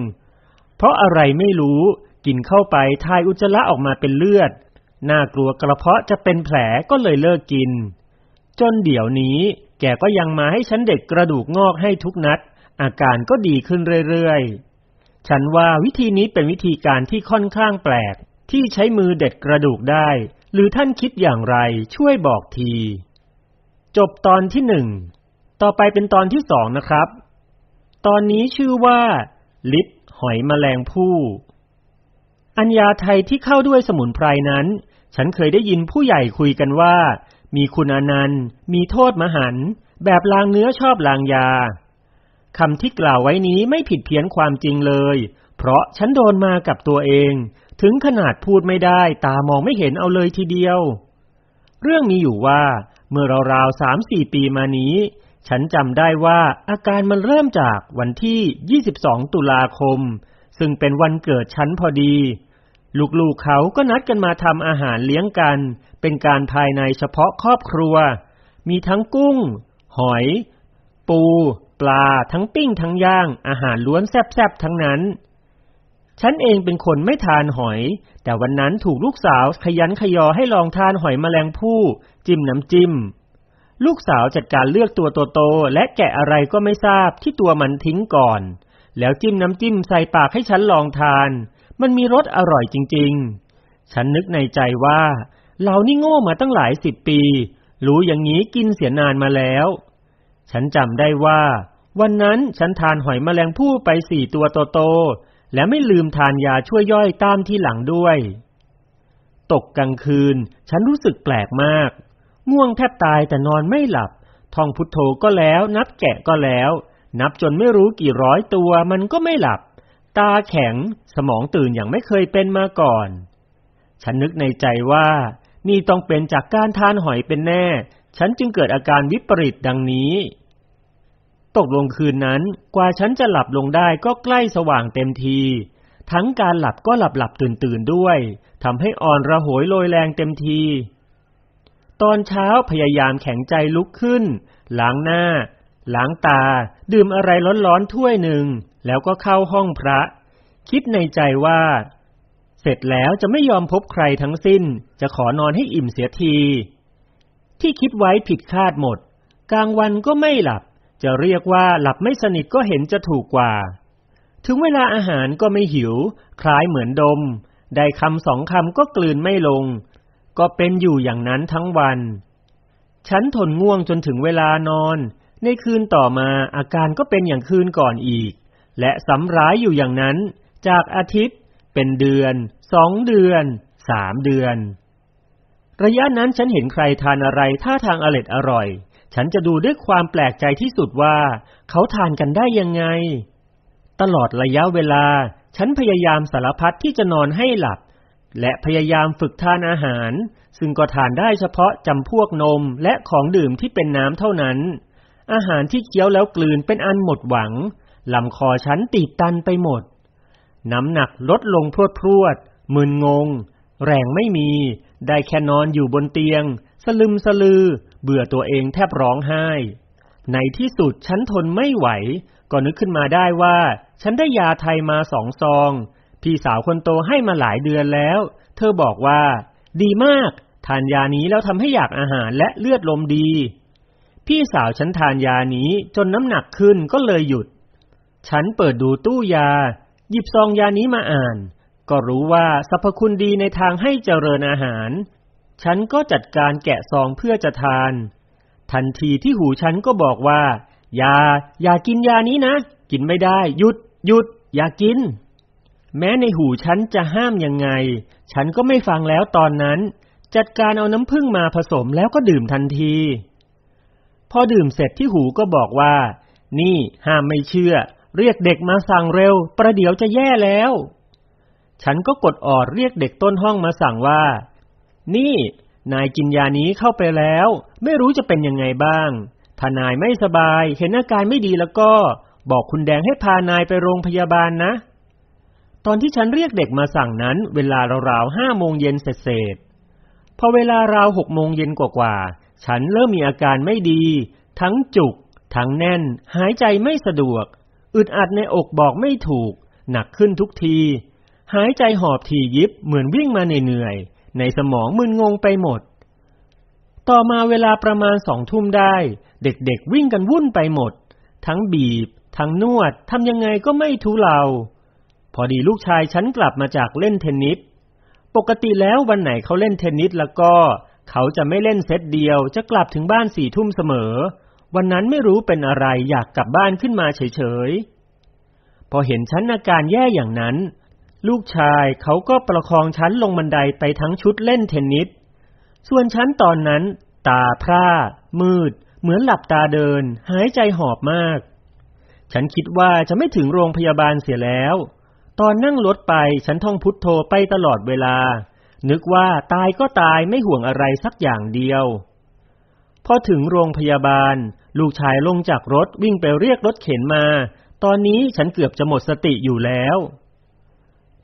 เพราะอะไรไม่รู้ กินเข้าไปทายอุจจาระออกมาเป็นเลือด น่ากลัวกระเพาะจะเป็นแผลก็เลยเลิกกิน จนเดี๋ยวนี้ แกก็ยังมาให้ฉันเด็ดกระดูกงอกให้ทุกนัด อาการก็ดีขึ้นเรื่อยๆ ฉันว่าวิธีนี้เป็นวิธีการที่ค่อนข้างแปลก ที่ใช้มือเด็ดกระดูกได้ หรือท่านคิดอย่างไรช่วยบอกที จบตอนที่หนึ่ง ต่อไปเป็นตอนที่สองนะครับ ตอนนี้ชื่อว่า ลิปหอยแมลงผู้ อัญญาไทยที่เข้าด้วยสมุนไพรนั้น ฉันเคยได้ยินผู้ใหญ่คุยกันว่า มีคุณอนันต์ มีโทษมหัน แบบลางเนื้อชอบลางยา คำที่กล่าวไว้นี้ไม่ผิดเพี้ยนความจริงเลย เพราะฉันโดนมากับตัวเอง ถึงขนาดพูดไม่ได้ ตามองไม่เห็นเอาเลยทีเดียว เรื่องมีอยู่ว่า เมื่อราวๆสามสี่ปีมานี้ ฉันจำได้ว่าอาการมันเริ่มจากวันที่ 22 ตุลาคม ซึ่งเป็นวันเกิดฉันพอดี ลูกๆเขาก็นัดกันมาทำอาหารเลี้ยงกัน เป็นการภายในเฉพาะครอบครัว มีทั้งกุ้ง หอย ปู ปลาทั้งปิ้งทั้งย่าง อาหารล้วนแซ่บๆทั้งนั้นฉันเองเป็นคนไม่ทานหอย แต่วันนั้นถูกลูกสาวขยันขยอให้ลองทานหอยแมลงภู่ จิ้มน้ำจิ้ม ลูกสาวจัดการเลือกตัวโตๆและแกะอะไรก็ไม่ทราบที่ตัวมันทิ้งก่อน แล้วจิ้มน้ำจิ้มใส่ปากให้ฉันลองทาน มันมีรสอร่อยจริง ๆ ฉันนึกในใจว่า เรานี่โง่มาตั้งหลายสิบปี รู้อย่างนี้กินเสียนานมาแล้ว ฉันจำได้ว่า วันนั้นฉันทานหอยแมลงภู่ไปสี่ตัวโตๆและไม่ลืมทานยาช่วยย่อยตามที่หลังด้วยตกกลางคืน ฉันรู้สึกแปลกมาก ง่วงแทบตายแต่นอนไม่หลับ ท่องพุทโธก็แล้ว นับแกะก็แล้ว นับจนไม่รู้กี่ร้อยตัวมันก็ไม่หลับ ตาแข็งสมองตื่นอย่างไม่เคยเป็นมาก่อน ฉันนึกในใจว่า นี่ต้องเป็นจากการทานหอยเป็นแน่ ฉันจึงเกิดอาการวิปริตดังนี้ ตกลงคืนนั้นกว่าฉันจะหลับลงได้ก็ใกล้สว่างเต็มที ทั้งการหลับก็หลับหลับตื่นตื่นด้วยทำให้อ่อนระหยโลยแรงเต็มที ตอนเช้าพยายามแข็งใจลุกขึ้น ล้างหน้า ล้างตา ดื่มอะไรร้อนๆถ้วยหนึ่ง แล้วก็เข้าห้องพระ คิดในใจว่า เสร็จแล้วจะไม่ยอมพบใครทั้งสิ้น จะขอนอนให้อิ่มเสียที ที่คิดไว้ผิดคาดหมด กลางวันก็ไม่หลับ จะเรียกว่าหลับไม่สนิทก็เห็นจะถูกกว่า ถึงเวลาอาหารก็ไม่หิว คล้ายเหมือนดม ได้คำสองคำก็กลืนไม่ลง ก็เป็นอยู่อย่างนั้นทั้งวัน ฉันทนง่วงจนถึงเวลานอน ในคืนต่อมาอาการก็เป็นอย่างคืนก่อนอีก และสำร้ายอยู่อย่างนั้น จากอาทิตย์ เป็นเดือน สองเดือน สามเดือน ระยะนั้นฉันเห็นใครทานอะไรท่าทางอร็ดอร่อย ฉันจะดูด้วยความแปลกใจที่สุดว่า เขาทานกันได้ยังไง ตลอดระยะเวลา ฉันพยายามสารพัดที่จะนอนให้หลับ และพยายามฝึกทานอาหาร ซึ่งก็ทานได้เฉพาะจำพวกนมและของดื่มที่เป็นน้ำเท่านั้น อาหารที่เคี้ยวแล้วกลืนเป็นอันหมดหวังลำคอฉันตีบตันไปหมด น้ำหนักลดลงพรวดพรวดมึนงง แรงไม่มี ได้แค่นอนอยู่บนเตียง สลึมสลือ เบื่อตัวเองแทบร้องไห้ ในที่สุดฉันทนไม่ไหว ก็นึกขึ้นมาได้ว่า ฉันได้ยาไทยมาสองซอง พี่สาวคนโตให้มาหลายเดือนแล้ว เธอบอกว่า ดีมากทานยานี้แล้วทำให้อยากอาหารและเลือดลมดี พี่สาวฉันทานยานี้จนน้ำหนักขึ้นก็เลยหยุด ฉันเปิดดูตู้ยา หยิบซองยานี้มาอ่าน ก็รู้ว่าสรรพคุณดีในทางให้เจริญอาหาร ฉันก็จัดการแกะซองเพื่อจะทาน ทันทีที่หูฉันก็บอกว่า ยา อย่ากินยานี้นะ กินไม่ได้ หยุด หยุด อย่ากิน แม้ในหูฉันจะห้ามยังไง ฉันก็ไม่ฟังแล้วตอนนั้น จัดการเอาน้ำผึ้งมาผสมแล้วก็ดื่มทันที พอดื่มเสร็จที่หูก็บอกว่า นี่ห้ามไม่เชื่อ เรียกเด็กมาสั่งเร็ว ประเดี๋ยวจะแย่แล้ว ฉันก็กดออดเรียกเด็กต้นห้องมาสั่งว่า นี่ นายกินยานี้เข้าไปแล้ว ไม่รู้จะเป็นยังไงบ้างถ้านายไม่สบาย เห็นอาการไม่ดีแล้วก็ บอกคุณแดงให้พานายไปโรงพยาบาลนะ ตอนที่ฉันเรียกเด็กมาสั่งนั้น เวลาราวๆห้าโมงเย็นเสร็จๆพอเวลาราวหกโมงเย็นกว่าๆ ฉันเริ่มมีอาการไม่ดี ทั้งจุก ทั้งแน่น หายใจไม่สะดวก อึดอัดในอกบอกไม่ถูก หนักขึ้นทุกที หายใจหอบทียิบเหมือนวิ่งมาเหนื่อย ในสมองมึนงงไปหมด ต่อมาเวลาประมาณสองทุ่มได้ เด็กๆวิ่งกันวุ่นไปหมด ทั้งบีบ ทั้งนวดทำยังไงก็ไม่ทุเลา พอดีลูกชายฉันกลับมาจากเล่นเทนนิส ปกติแล้ววันไหนเขาเล่นเทนนิสแล้วก็ เขาจะไม่เล่นเซตเดียว จะกลับถึงบ้านสี่ทุ่มเสมอ วันนั้นไม่รู้เป็นอะไรอยากกลับบ้านขึ้นมาเฉยๆ พอเห็นฉันอาการแย่อย่างนั้น ลูกชายเขาก็ประคองฉันลงบันไดไปทั้งชุดเล่นเทนนิส ส่วนฉันตอนนั้น ตาพร่า มืด เหมือนหลับตาเดิน หายใจหอบมาก ฉันคิดว่าจะไม่ถึงโรงพยาบาลเสียแล้ว ตอนนั่งรถไปฉันท่องพุทโธไปตลอดเวลา นึกว่าตายก็ตายไม่ห่วงอะไรสักอย่างเดียว พอถึงโรงพยาบาล ลูกชายลงจากรถวิ่งไปเรียกรถเข็นมา ตอนนี้ฉันเกือบจะหมดสติอยู่แล้ว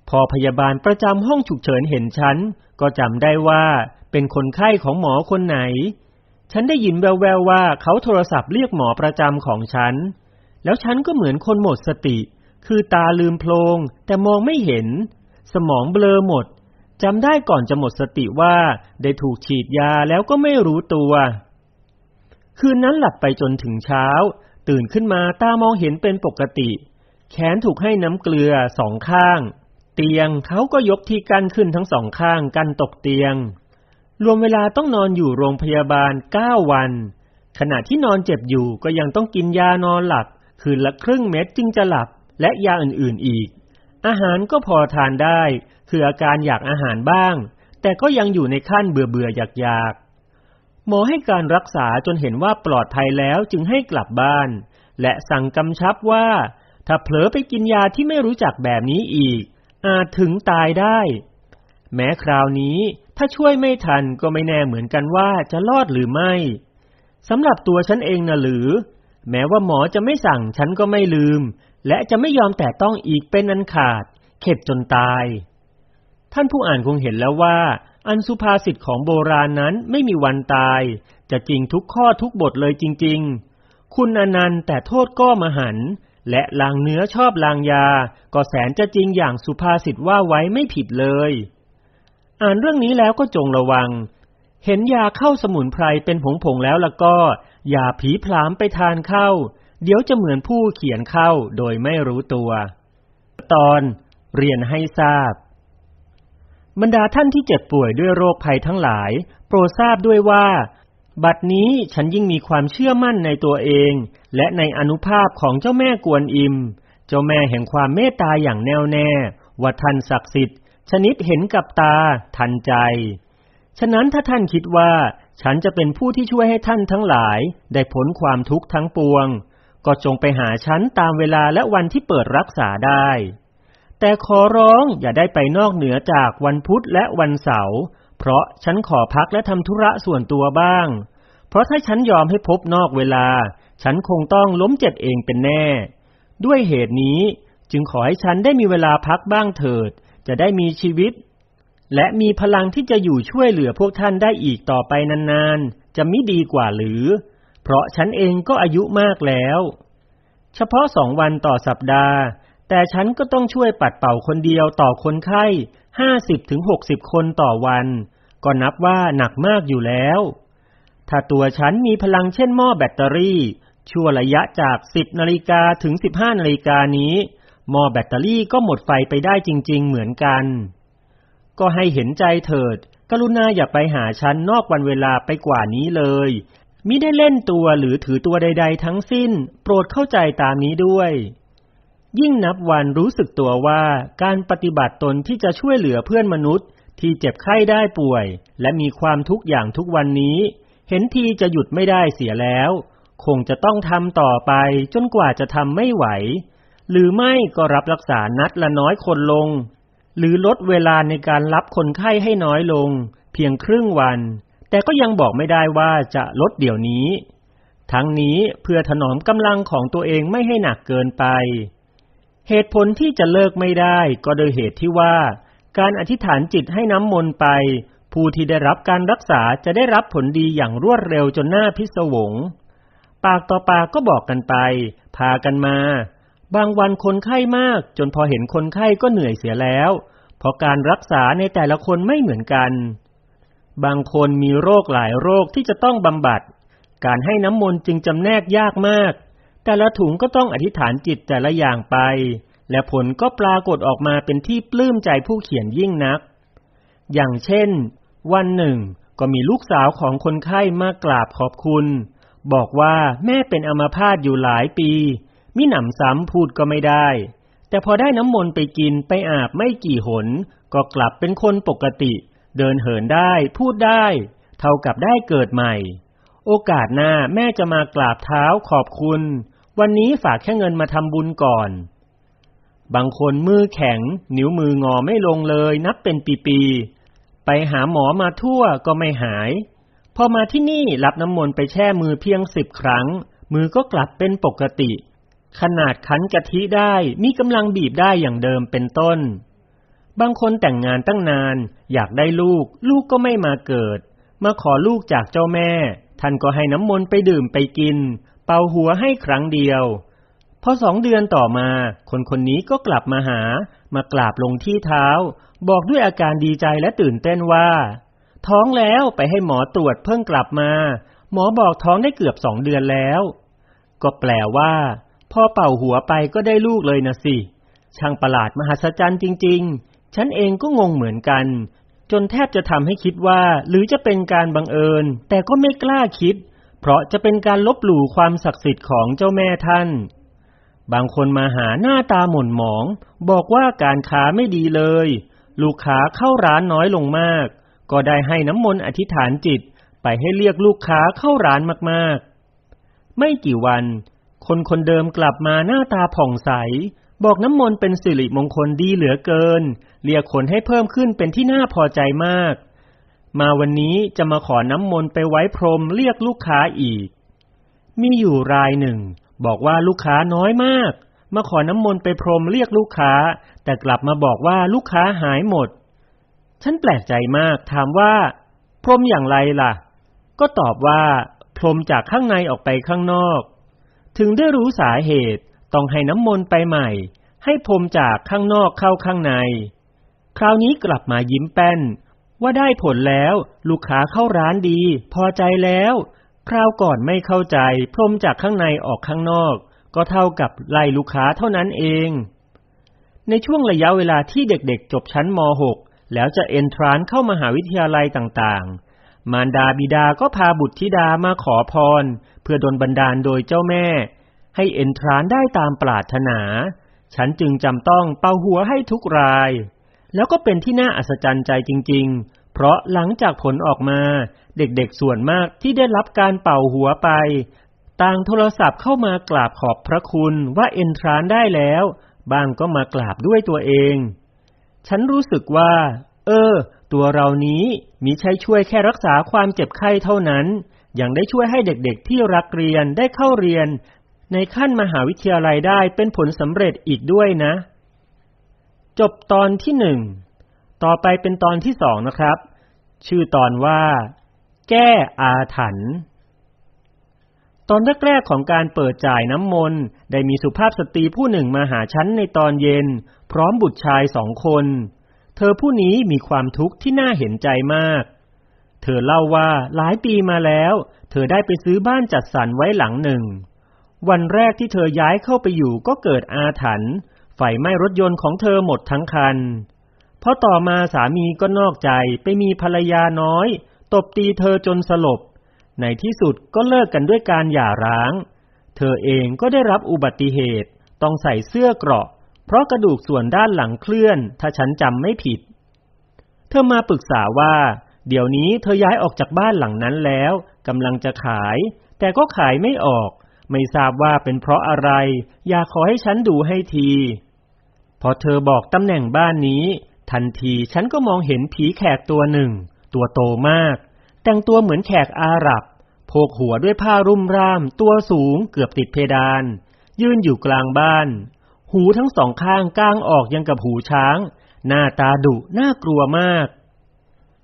พอพยาบาลประจำห้องฉุกเฉินเห็นฉัน ก็จำได้ว่าเป็นคนไข้ของหมอคนไหน ฉันได้ยินแววๆว่าเขาโทรศัพท์เรียกหมอประจำของฉัน แล้วฉันก็เหมือนคนหมดสติ คือตาลืมโพลงแต่มองไม่เห็น สมองเบลอหมดจำได้ก่อนจะหมดสติว่าได้ถูกฉีดยาแล้วก็ไม่รู้ตัว คืนนั้นหลับไปจนถึงเช้า ตื่นขึ้นมาตามองเห็นเป็นปกติ แขนถูกให้น้ำเกลือสองข้าง เตียงเขาก็ยกที่กั้นขึ้นทั้งสองข้างกันตกเตียง รวมเวลาต้องนอนอยู่โรงพยาบาลเก้าวัน ขณะที่นอนเจ็บอยู่ก็ยังต้องกินยานอนหลับคืนละครึ่งเม็ดจึงจะหลับ และยาอื่นๆอีก อาหารก็พอทานได้ คืออาการอยากอาหารบ้าง แต่ก็ยังอยู่ในขั้นเบื่อเบื่ออยากอยากหมอให้การรักษาจนเห็นว่าปลอดภัยแล้วจึงให้กลับบ้าน และสั่งกำชับว่า ถ้าเผลอไปกินยาที่ไม่รู้จักแบบนี้อีก อาจถึงตายได้ แม้คราวนี้ถ้าช่วยไม่ทันก็ไม่แน่เหมือนกันว่าจะรอดหรือไม่สำหรับตัวฉันเองนะหรือ แม้ว่าหมอจะไม่สั่งฉันก็ไม่ลืม และจะไม่ยอมแต่ต้องอีกเป็นอันขาด เข็ดจนตาย ท่านผู้อ่านคงเห็นแล้วว่า อันสุภาษิตของโบราณนั้นไม่มีวันตาย จะจริงทุกข้อทุกบทเลยจริง ๆ คุณอนันต์แต่โทษก็มหัน และลางเนื้อชอบลางยา ก็แสนจะจริงอย่างสุภาษิตว่าไว้ไม่ผิดเลย อ่านเรื่องนี้แล้วก็จงระวัง เห็นยาเข้าสมุนไพรเป็นผงๆแล้วละก็ อย่าผีพลามไปทานเข้า เดี๋ยวจะเหมือนผู้เขียนเข้าโดยไม่รู้ตัว ตอนเรียนให้ทราบ บรรดาท่านที่เจ็บป่วยด้วยโรคภัยทั้งหลาย โปรดทราบด้วยว่า บัดนี้ฉันยิ่งมีความเชื่อมั่นในตัวเอง และในอนุภาพของเจ้าแม่กวนอิม เจ้าแม่แห่งความเมตตาอย่างแน่วแน่ว่าท่านศักดิ์สิทธิ์ ชนิดเห็นกับตาทันใจ ฉะนั้นถ้าท่านคิดว่า ฉันจะเป็นผู้ที่ช่วยให้ท่านทั้งหลาย ได้พ้นความทุกข์ทั้งปวง ก็จงไปหาฉันตามเวลาและวันที่เปิดรักษาได้ แต่ขอร้องอย่าได้ไปนอกเหนือจากวันพุธและวันเสาร์เพราะฉันขอพักและทำธุระส่วนตัวบ้าง เพราะถ้าฉันยอมให้พบนอกเวลา ฉันคงต้องล้มเจ็บเองเป็นแน่ ด้วยเหตุนี้จึงขอให้ฉันได้มีเวลาพักบ้างเถิด จะได้มีชีวิต และมีพลังที่จะอยู่ช่วยเหลือพวกท่านได้อีกต่อไปนานๆ จะมิดีกว่าหรือ เพราะฉันเองก็อายุมากแล้ว เฉพาะสองวันต่อสัปดาห์ แต่ฉันก็ต้องช่วยปัดเป่าคนเดียวต่อคนไข้ห้าสิบถึงหกสิบคนต่อวัน ก็นับว่าหนักมากอยู่แล้ว ถ้าตัวฉันมีพลังเช่นหม้อแบตเตอรี่ ชั่วระยะจากสิบนาฬิกาถึงสิบห้านาฬิกานี้ หม้อแบตเตอรี่ก็หมดไฟไปได้จริง ๆ เหมือนกัน ก็ให้เห็นใจเถิดกรุณาอย่าไปหาฉันนอกวันเวลาไปกว่านี้เลย มิได้เล่นตัวหรือถือตัวใด ๆ ทั้งสิ้น โปรดเข้าใจตามนี้ด้วย ยิ่งนับวันรู้สึกตัวว่าการปฏิบัติตนที่จะช่วยเหลือเพื่อนมนุษย์ ที่เจ็บไข้ได้ป่วย และมีความทุกข์อย่างทุกวันนี้ เห็นทีจะหยุดไม่ได้เสียแล้ว คงจะต้องทำต่อไปจนกว่าจะทำไม่ไหว หรือไม่ก็รับรักษานัดละน้อยคนลง หรือลดเวลาในการรับคนไข้ให้น้อยลง เพียงครึ่งวัน แต่ก็ยังบอกไม่ได้ว่าจะลดเดี๋ยวนี้ ทั้งนี้เพื่อถนอมกำลังของตัวเองไม่ให้หนักเกินไป เหตุผลที่จะเลิกไม่ได้ก็โดยเหตุที่ว่า การอธิษฐานจิตให้น้ำมนต์ไป ผู้ที่ได้รับการรักษาจะได้รับผลดีอย่างรวดเร็วจนหน้าพิศวง ปากต่อปากก็บอกกันไป พากันมา บางวันคนไข้มาก จนพอเห็นคนไข้ก็เหนื่อยเสียแล้ว เพราะการรักษาในแต่ละคนไม่เหมือนกัน บางคนมีโรคหลายโรคที่จะต้องบำบัด การให้น้ำมนต์จึงจำแนกยากมาก แต่ละถุงก็ต้องอธิษฐานจิตแต่ละอย่างไป และผลก็ปรากฏออกมาเป็นที่ปลื้มใจผู้เขียนยิ่งนัก อย่างเช่น วันหนึ่ง ก็มีลูกสาวของคนไข้มากราบขอบคุณ บอกว่าแม่เป็นอัมพาตอยู่หลายปี มิหนำซ้ำพูดก็ไม่ได้ แต่พอได้น้ำมนต์ไปกินไปอาบไม่กี่หน ก็กลับเป็นคนปกติ เดินเหินได้พูดได้ เท่ากับได้เกิดใหม่ โอกาสหน้าแม่จะมากราบเท้าขอบคุณ วันนี้ฝากแค่เงินมาทำบุญก่อน บางคนมือแข็ง นิ้วมืองอไม่ลงเลยนับเป็นปีๆ ไปหาหมอมาทั่วก็ไม่หาย พอมาที่นี่รับน้ำมนต์ไปแช่มือเพียงสิบครั้ง มือก็กลับเป็นปกติ ขนาดคั้นกะทิได้มีกำลังบีบได้อย่างเดิมเป็นต้น บางคนแต่งงานตั้งนาน อยากได้ลูก ลูกก็ไม่มาเกิด มาขอลูกจากเจ้าแม่ ท่านก็ให้น้ำมนต์ไปดื่มไปกิน เป่าหัวให้ครั้งเดียวพอสองเดือนต่อมา คนคนนี้ก็กลับมาหา มากราบลงที่เท้า บอกด้วยอาการดีใจและตื่นเต้นว่า ท้องแล้วไปให้หมอตรวจเพิ่งกลับมา หมอบอกท้องได้เกือบสองเดือนแล้ว ก็แปลว่า พอเป่าหัวไปก็ได้ลูกเลยนะสิช่างประหลาดมหัศจรรย์จริง ๆ ฉันเองก็งงเหมือนกัน จนแทบจะทำให้คิดว่า หรือจะเป็นการบังเอิญ แต่ก็ไม่กล้าคิด เพราะจะเป็นการลบหลู่ความศักดิ์สิทธิ์ของเจ้าแม่ท่าน บางคนมาหาหน้าตาหม่นหมอง บอกว่าการค้าไม่ดีเลย ลูกค้าเข้าร้านน้อยลงมาก ก็ได้ให้น้ำมนต์อธิษฐานจิตไปให้เรียกลูกค้าเข้าร้านมากๆ ไม่กี่วัน คนคนเดิมกลับมาหน้าตาผ่องใส บอกน้ำมนต์เป็นสิริมงคลดีเหลือเกิน เรียกคนให้เพิ่มขึ้นเป็นที่น่าพอใจมาก มาวันนี้จะมาขอน้ำมนต์ไปไว้พรมเรียกลูกค้าอีก มีอยู่รายหนึ่ง บอกว่าลูกค้าน้อยมาก มาขอน้ำมนต์ไปพรมเรียกลูกค้า แต่กลับมาบอกว่าลูกค้าหายหมด ฉันแปลกใจมากถามว่า พรมอย่างไรล่ะ ก็ตอบว่า พรมจากข้างในออกไปข้างนอก ถึงได้รู้สาเหตุต้องให้น้ำมนต์ไปใหม่ ให้พรมจากข้างนอกเข้าข้างใน คราวนี้กลับมายิ้มแป้น ว่าได้ผลแล้ว ลูกค้าเข้าร้านดี พอใจแล้ว คราวก่อนไม่เข้าใจพรมจากข้างในออกข้างนอก ก็เท่ากับไล่ลูกค้าเท่านั้นเอง ในช่วงระยะเวลาที่เด็กๆ จบชั้นม .6 แล้วจะเอนทรานเข้ามาหาวิทยาลัยต่างๆ มารดาบิดาก็พาบุตรธิดามาขอพร เพื่อดลบันดาลโดยเจ้าแม่ ให้เอนทรานได้ตามปรารถนา ฉันจึงจำต้องเป่าหัวให้ทุกราย แล้วก็เป็นที่น่าอัศจรรย์ใจจริง ๆ เพราะหลังจากผลออกมา เด็กๆส่วนมากที่ได้รับการเป่าหัวไป ต่างโทรศัพท์เข้ามากราบขอบพระคุณว่าเอนทรานได้แล้ว บางก็มากราบด้วยตัวเอง ฉันรู้สึกว่า เออ ตัวเรานี้มีใช้ช่วยแค่รักษาความเจ็บไข้เท่านั้น ยังได้ช่วยให้เด็กๆที่รักเรียนได้เข้าเรียน ในขั้นมหาวิทยาลัยได้เป็นผลสำเร็จอีกด้วยนะ จบตอนที่หนึ่ง ต่อไปเป็นตอนที่สองนะครับ ชื่อตอนว่า แก้อาถรรพ์ตอนแรกๆของการเปิดจ่ายน้ำมนต์ได้มีสุภาพสตรีผู้หนึ่งมาหาฉันในตอนเย็น พร้อมบุตรชายสองคน เธอผู้นี้มีความทุกข์ที่น่าเห็นใจมาก เธอเล่าว่าหลายปีมาแล้ว เธอได้ไปซื้อบ้านจัดสรรไว้หลังหนึ่ง วันแรกที่เธอย้ายเข้าไปอยู่ก็เกิดอาถรรพ์ ไฟไหม้รถยนต์ของเธอหมดทั้งคัน เพราะต่อมาสามีก็นอกใจไปมีภรรยาน้อย ตบตีเธอจนสลบ ในที่สุดก็เลิกกันด้วยการหย่าร้าง เธอเองก็ได้รับอุบัติเหตุ ต้องใส่เสื้อเกราะ เพราะกระดูกส่วนด้านหลังเคลื่อน ถ้าฉันจำไม่ผิด เธอมาปรึกษาว่า เดี๋ยวนี้เธอย้ายออกจากบ้านหลังนั้นแล้วกำลังจะขาย แต่ก็ขายไม่ออก ไม่ทราบว่าเป็นเพราะอะไร อยากขอให้ฉันดูให้ที พอเธอบอกตำแหน่งบ้านนี้ ทันทีฉันก็มองเห็นผีแขกตัวหนึ่ง ตัวโตมาก แต่งตัวเหมือนแขกอาหรับโพกหัวด้วยผ้ารุ่มร่าม ตัวสูงเกือบติดเพดาน ยืนอยู่กลางบ้าน หูทั้งสองข้างก้างออกยังกับหูช้าง หน้าตาดุน่ากลัวมาก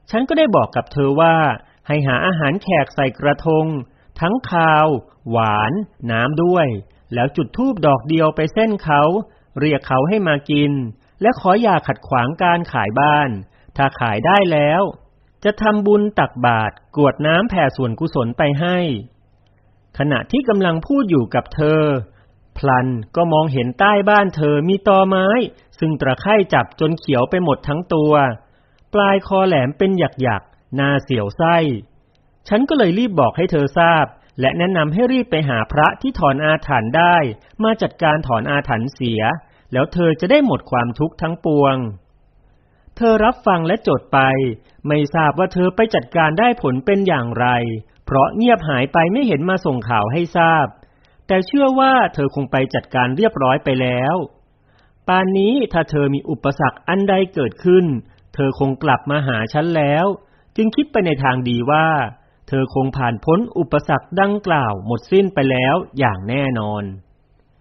ฉันก็ได้บอกกับเธอว่า ให้หาอาหารแขกใส่กระทง ทั้งคาว หวาน น้ำด้วย แล้วจุดธูปดอกเดียวไปเส้นเขา เรียกเขาให้มากิน และขออย่าขัดขวางการขายบ้าน ถ้าขายได้แล้ว จะทำบุญตักบาตรกวดน้ำแผ่ส่วนกุศลไปให้ ขณะที่กำลังพูดอยู่กับเธอ พลันก็มองเห็นใต้บ้านเธอมีตอไม้ ซึ่งตะไคร่จับจนเขียวไปหมดทั้งตัว ปลายคอแหลมเป็นหยักหยักหน้าเสียวไส้ ฉันก็เลยรีบบอกให้เธอทราบ และแนะนำให้รีบไปหาพระที่ถอนอาถรรพ์ได้ มาจัดการถอนอาถรรพ์เสีย แล้วเธอจะได้หมดความทุกข์ทั้งปวง เธอรับฟังและจดไป ไม่ทราบว่าเธอไปจัดการได้ผลเป็นอย่างไร เพราะเงียบหายไปไม่เห็นมาส่งข่าวให้ทราบ แต่เชื่อว่าเธอคงไปจัดการเรียบร้อยไปแล้วป่านนี้ถ้าเธอมีอุปสรรคอันใดเกิดขึ้น เธอคงกลับมาหาฉันแล้ว จึงคิดไปในทางดีว่า เธอคงผ่านพ้นอุปสรรคดังกล่าวหมดสิ้นไปแล้วอย่างแน่นอน